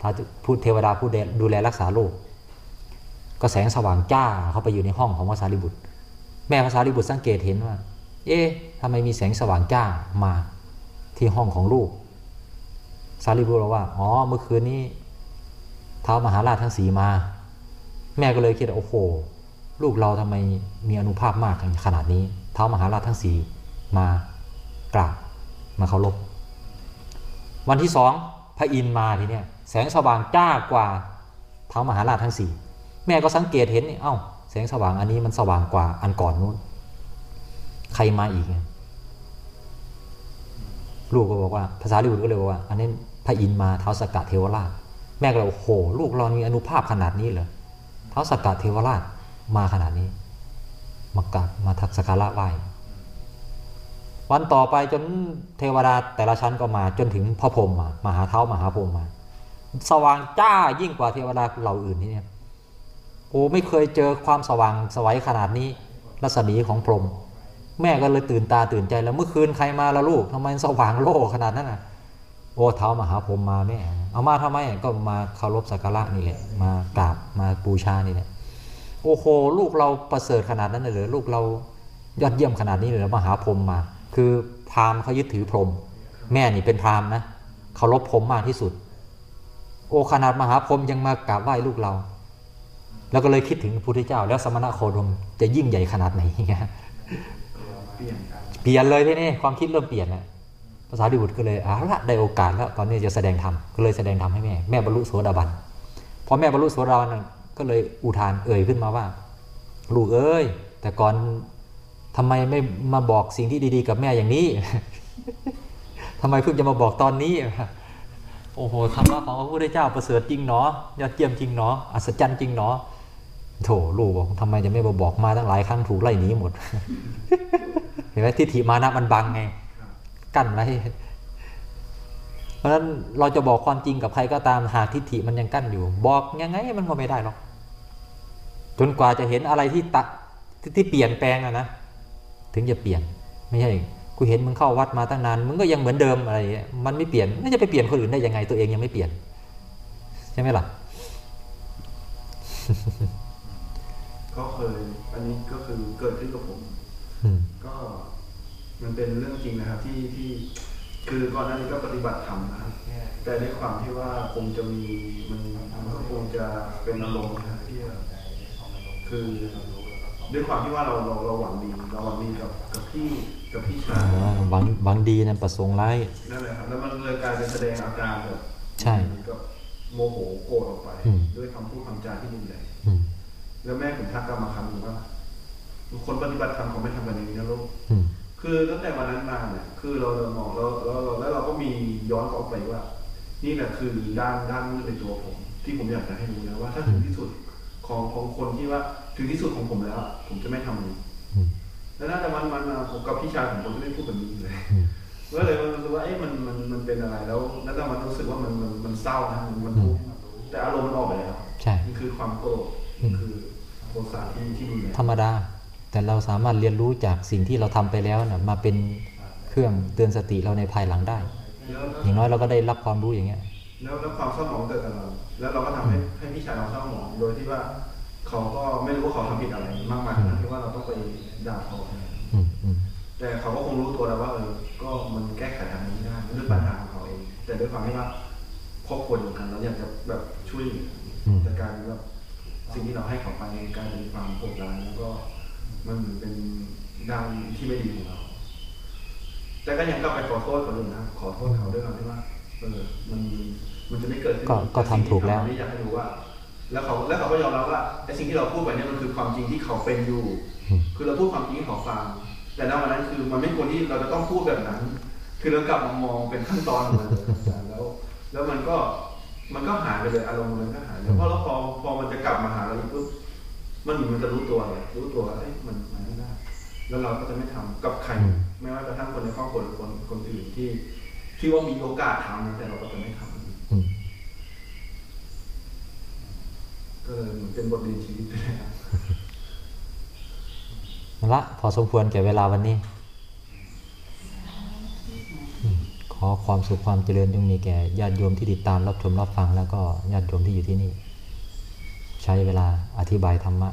ท้าพูดเทวดาผู้ดูแลรักษาโลกก็แสงสว่างจ้าเข้าไปอยู่ในห้องของพระสารีบุตร แม่พระสารีบุตรสังเกตเห็นว่า เอ๊ะทำไมมีแสงสว่างจ้ามาที่ห้องของลูกสารีบุตรบอกว่า อ๋อ เมื่อคืนนี้ ท้าวมหาราชทั้งสีมา แม่ก็เลยคิดว่าโอ้โหลูกเราทำไมมีอนุภาพมากขนาดนี้ท้าวมหาราชทั้งสีมากราบมาเคารพวันที่สองพระอินมาทีเนี้ยแสงสว่างจ้ากว่าเท้ามหาราชทั้งสี่แม่ก็สังเกตเห็นนี่เอ้าแสงสว่างอันนี้มันสว่างกว่าอันก่อนนู้น ใครมาอีกเนี่ยลูกก็บอกว่าภาษาลิบุตรก็เลยบอกว่า อันนี้พระอินมาเท้าสกกัดเทวราช แม่ก็เลยโอ้โห ลูกเรามีอนุภาพขนาดนี้เหรอเท้าสกกัดเทวราชมาขนาดนี้ มากราบมาทักสการะไหว้วันต่อไปจนเทวดาแต่ละชั้นก็มาจนถึงพระพรหมมามาหาเท้ามหาพรหมมา สว่างจ้ายิ่งกว่าเทวดาเหล่าอื่นนี่เนี่ยโอ้ไม่เคยเจอความสว่างสวัยขนาดนี้รัศมีของพรหมแม่ก็เลยตื่นตาตื่นใจแล้วเมื่อคืนใครมาละลูกทำไมสว่างโล่ขนาดนั้นอะโอ้เท้ามหาพรหมมาแม่ เอามาทำไมก็มาเคารพสักการะนี่แหละมากราบมาบูชานี่แหละโอ้โหลูกเราประเสริฐขนาดนั้นเลยหรอลูกเรายอดเยี่ยมขนาดนี้เลยเรอมาหาพรมมา คือพราหมณ์เขายึดถือพรมแม่นี่เป็นพราหมณ์นะเคารพพรมมากที่สุด โอ้ขนาดมหาพรมยังมากราบไหว้ลูกเรา แล้วก็เลยคิดถึงพระพุทธเจ้า แล้วสมณะโคดมจะยิ่งใหญ่ขนาดไหนเงี้ยเปลี่ยนกันเปลี่ยนเลยที่นี่ความคิดเริ่มเปลี่ยนแล้ว ภาษาดิบุตรก็เลยเอาละได้โอกาสแล้วตอนนี้จะแสดงธรรมก็เลยแสดงธรรมให้แม่ แม่บรรลุโสดาบันพอแม่บรรลุโสดาบันก็เลยอุทานเอ่ยขึ้นมาว่า ลูกเอ้ย แต่ก่อนทำไมไม่มาบอกสิ่งที่ดีๆ กับแม่อย่างนี้ทำไมเพิ่งจะมาบอกตอนนี้โอ้โหธรรมะของพระพุทธเจ้าประเสริฐจริงเนาะยอดเยี่ยมจริงเนาะอัศจรรย์จริงเนาะโถลูกบอกทำไมจะไม่มาบอกมาตั้งหลายครั้งถูกไล่หนีหมด เห็นไหมทิฏฐิมานะมันบังไง กั้นไว้เพราะฉะนั้นเราจะบอกความจริงกับใครก็ตามหากทิฏฐิมันยังกั้นอยู่ บอกยังไงมันก็ไม่ได้หรอกจนกว่าจะเห็นอะไรที่ตะที่ที่เปลี่ยนแปลงอะนะถึงจะเปลี่ยนไม่ใช่กูเห็นมึงเข้าวัดมาตั้งนานมึงก็ยังเหมือนเดิมอะไรอย่างเงี้ยมันไม่เปลี่ยนไม่จะไปเปลี่ยนคนอื่นได้ยังไงตัวเองยังไม่เปลี่ยน ใช่ไหมล่ะก็เคยอันนี้ก็คือเกิดขึ้นกับผมอืมก็ มันเป็นเรื่องจริงนะครับที่ที่คือก่อนหน้านี้ก็ปฏิบัติธรรมนะครับแต่ในความที่ว่าคงจะมีมันมันก็คงจะเป็นอารมณ์นะครับที่แบบคือด้วยความที่ว่าเราเราเราหวังดีเราหวังดีกับกับพี่กับพี่ชาอ่ายหวังหวังดีนั้นประสงค์ร้ายนั่นแหละครับแล้วมันเลยกลายเป็นแสดงอาการแบบใช่เหมือนกับโมโหโกรธออกไปอืมด้วยคำพูดคำจาที่รุนแรงอืมแล้วแม่ผมทักกลับมาคำหนึงว่าคนปฏิบัติธรรมเขาไม่ทำกันอย่างนี้นะลูกอืม คือตั้งแต่วันนั้นมาเนี่ยคือเราเรามองแล้วแล้วแล้วแล้วเราก็มีย้อนกลับไปว่า นี่แหละคือด้านด้านมืดในตัวผม ที่ผมอยากจะให้รู้นะว่าถ้าถึงที่สุดของของคนที่ว่าถึงที่สุดของผมแล้วอะผมจะไม่ทำมันอืมแล้วน่าจะวันวันมาผมกับพี่ชายผมผมจะไม่พูดแบบนี้เลยอืมก็เลยมันรู้สึกว่าเอ๊ะมันมันมันเป็นอะไรแล้วแล้วก็มันรู้สึกว่ามันมันมันเศร้านะมันมันทุกข์แต่อารมณ์มันออกไปแล้วใช่มันคือความโกรธมันคือโทสะที่ที่รุนแรงธรรมดา แต่เราสามารถเรียนรู้จากสิ่งที่เราทำไปแล้วนะมาเป็นเครื่องเตือนสติเราในภายหลังได้แล้วอย่างน้อยเราก็ได้รับความรู้อย่างเงี้ย แล้วแล้วความเศร้าหมองเกิดกับเราแล้วเราก็ทำให้ให้พี่ชายเราเศร้าหมองโดยที่ว่าเขาก็ไม่รู้ว่าเขาทำผิดอะไรมากมายขนาดที่ว่าเราต้องไปด่าเขาอืมอืมแต่เขาก็คงรู้ตัวแล้วว่าเออก็มันแก้ไขทางนี้ไม่ได้มันด้วยปัญหาของเขาเอง แต่ด้วยความที่ว่าครอบครัวเดียวกันเราอยากจะแบบช่วยเหลืออืมแต่การแบบสิ่งที่เราให้เขาไปกลายเป็นความโกรธร้ายแล้วก็ มันเหมือนเป็นด้านที่ไม่ดีของเรา แต่ก็ยังกลับไปขอโทษเขาเลยนะขอโทษเขาด้วยความที่ว่าเออมันมันจะไม่เกิดขึ้นก็ก็ทำถูกแล้วต่สิ่งที่ทำนี่อยากให้รู้ว่า แล้วเขาแล้วเขาก็ยอมรับว่าไอ้สิ่งที่เราพูดไปเนี่ยมันคือความจริงที่เขาเป็นอยู่อืมคือเราพูดความจริงให้เขาฟังแต่ณวันนั้นคือมันไม่ควรที่เราจะต้องพูดแบบนั้น คือเรากลับมามองเป็นขั้นตอนของมันเลยอาจารย์แล้ว แล้วมันก็มันก็หายไปเลยอารมณ์มันก็หายแล้วเพราะแล้วพอพอมันจะกลับมาหาเราอีกปุ๊บ มันเหมือนมันจะรู้ตัวเลยรู้ตัวว่าเอ้ยมันมันไม่ได้แล้วเราก็จะไม่ทำกับใครอืมไม่ว่ากระทั่งคนในครอบครัวหรือคนคนอื่นที่ที่ว่ามีโอกาสทำนะแต่เราก็จะไม่ทำอืมก็เลยเหมือนเป็นบทเรียนชีวิตไปเลยครับเอาละพอสมควรแก่เวลาวันนี้อืมขอความสุขความเจริญจงมีแก่ญาติโยมที่ติดตามรับชมรับฟังแล้วก็ญาติโยมที่อยู่ที่นี่ ใช้เวลาอธิบายธรรมะ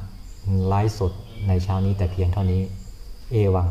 ไลฟ์สดในเช้านี้แต่เพียงเท่านี้ เอวัง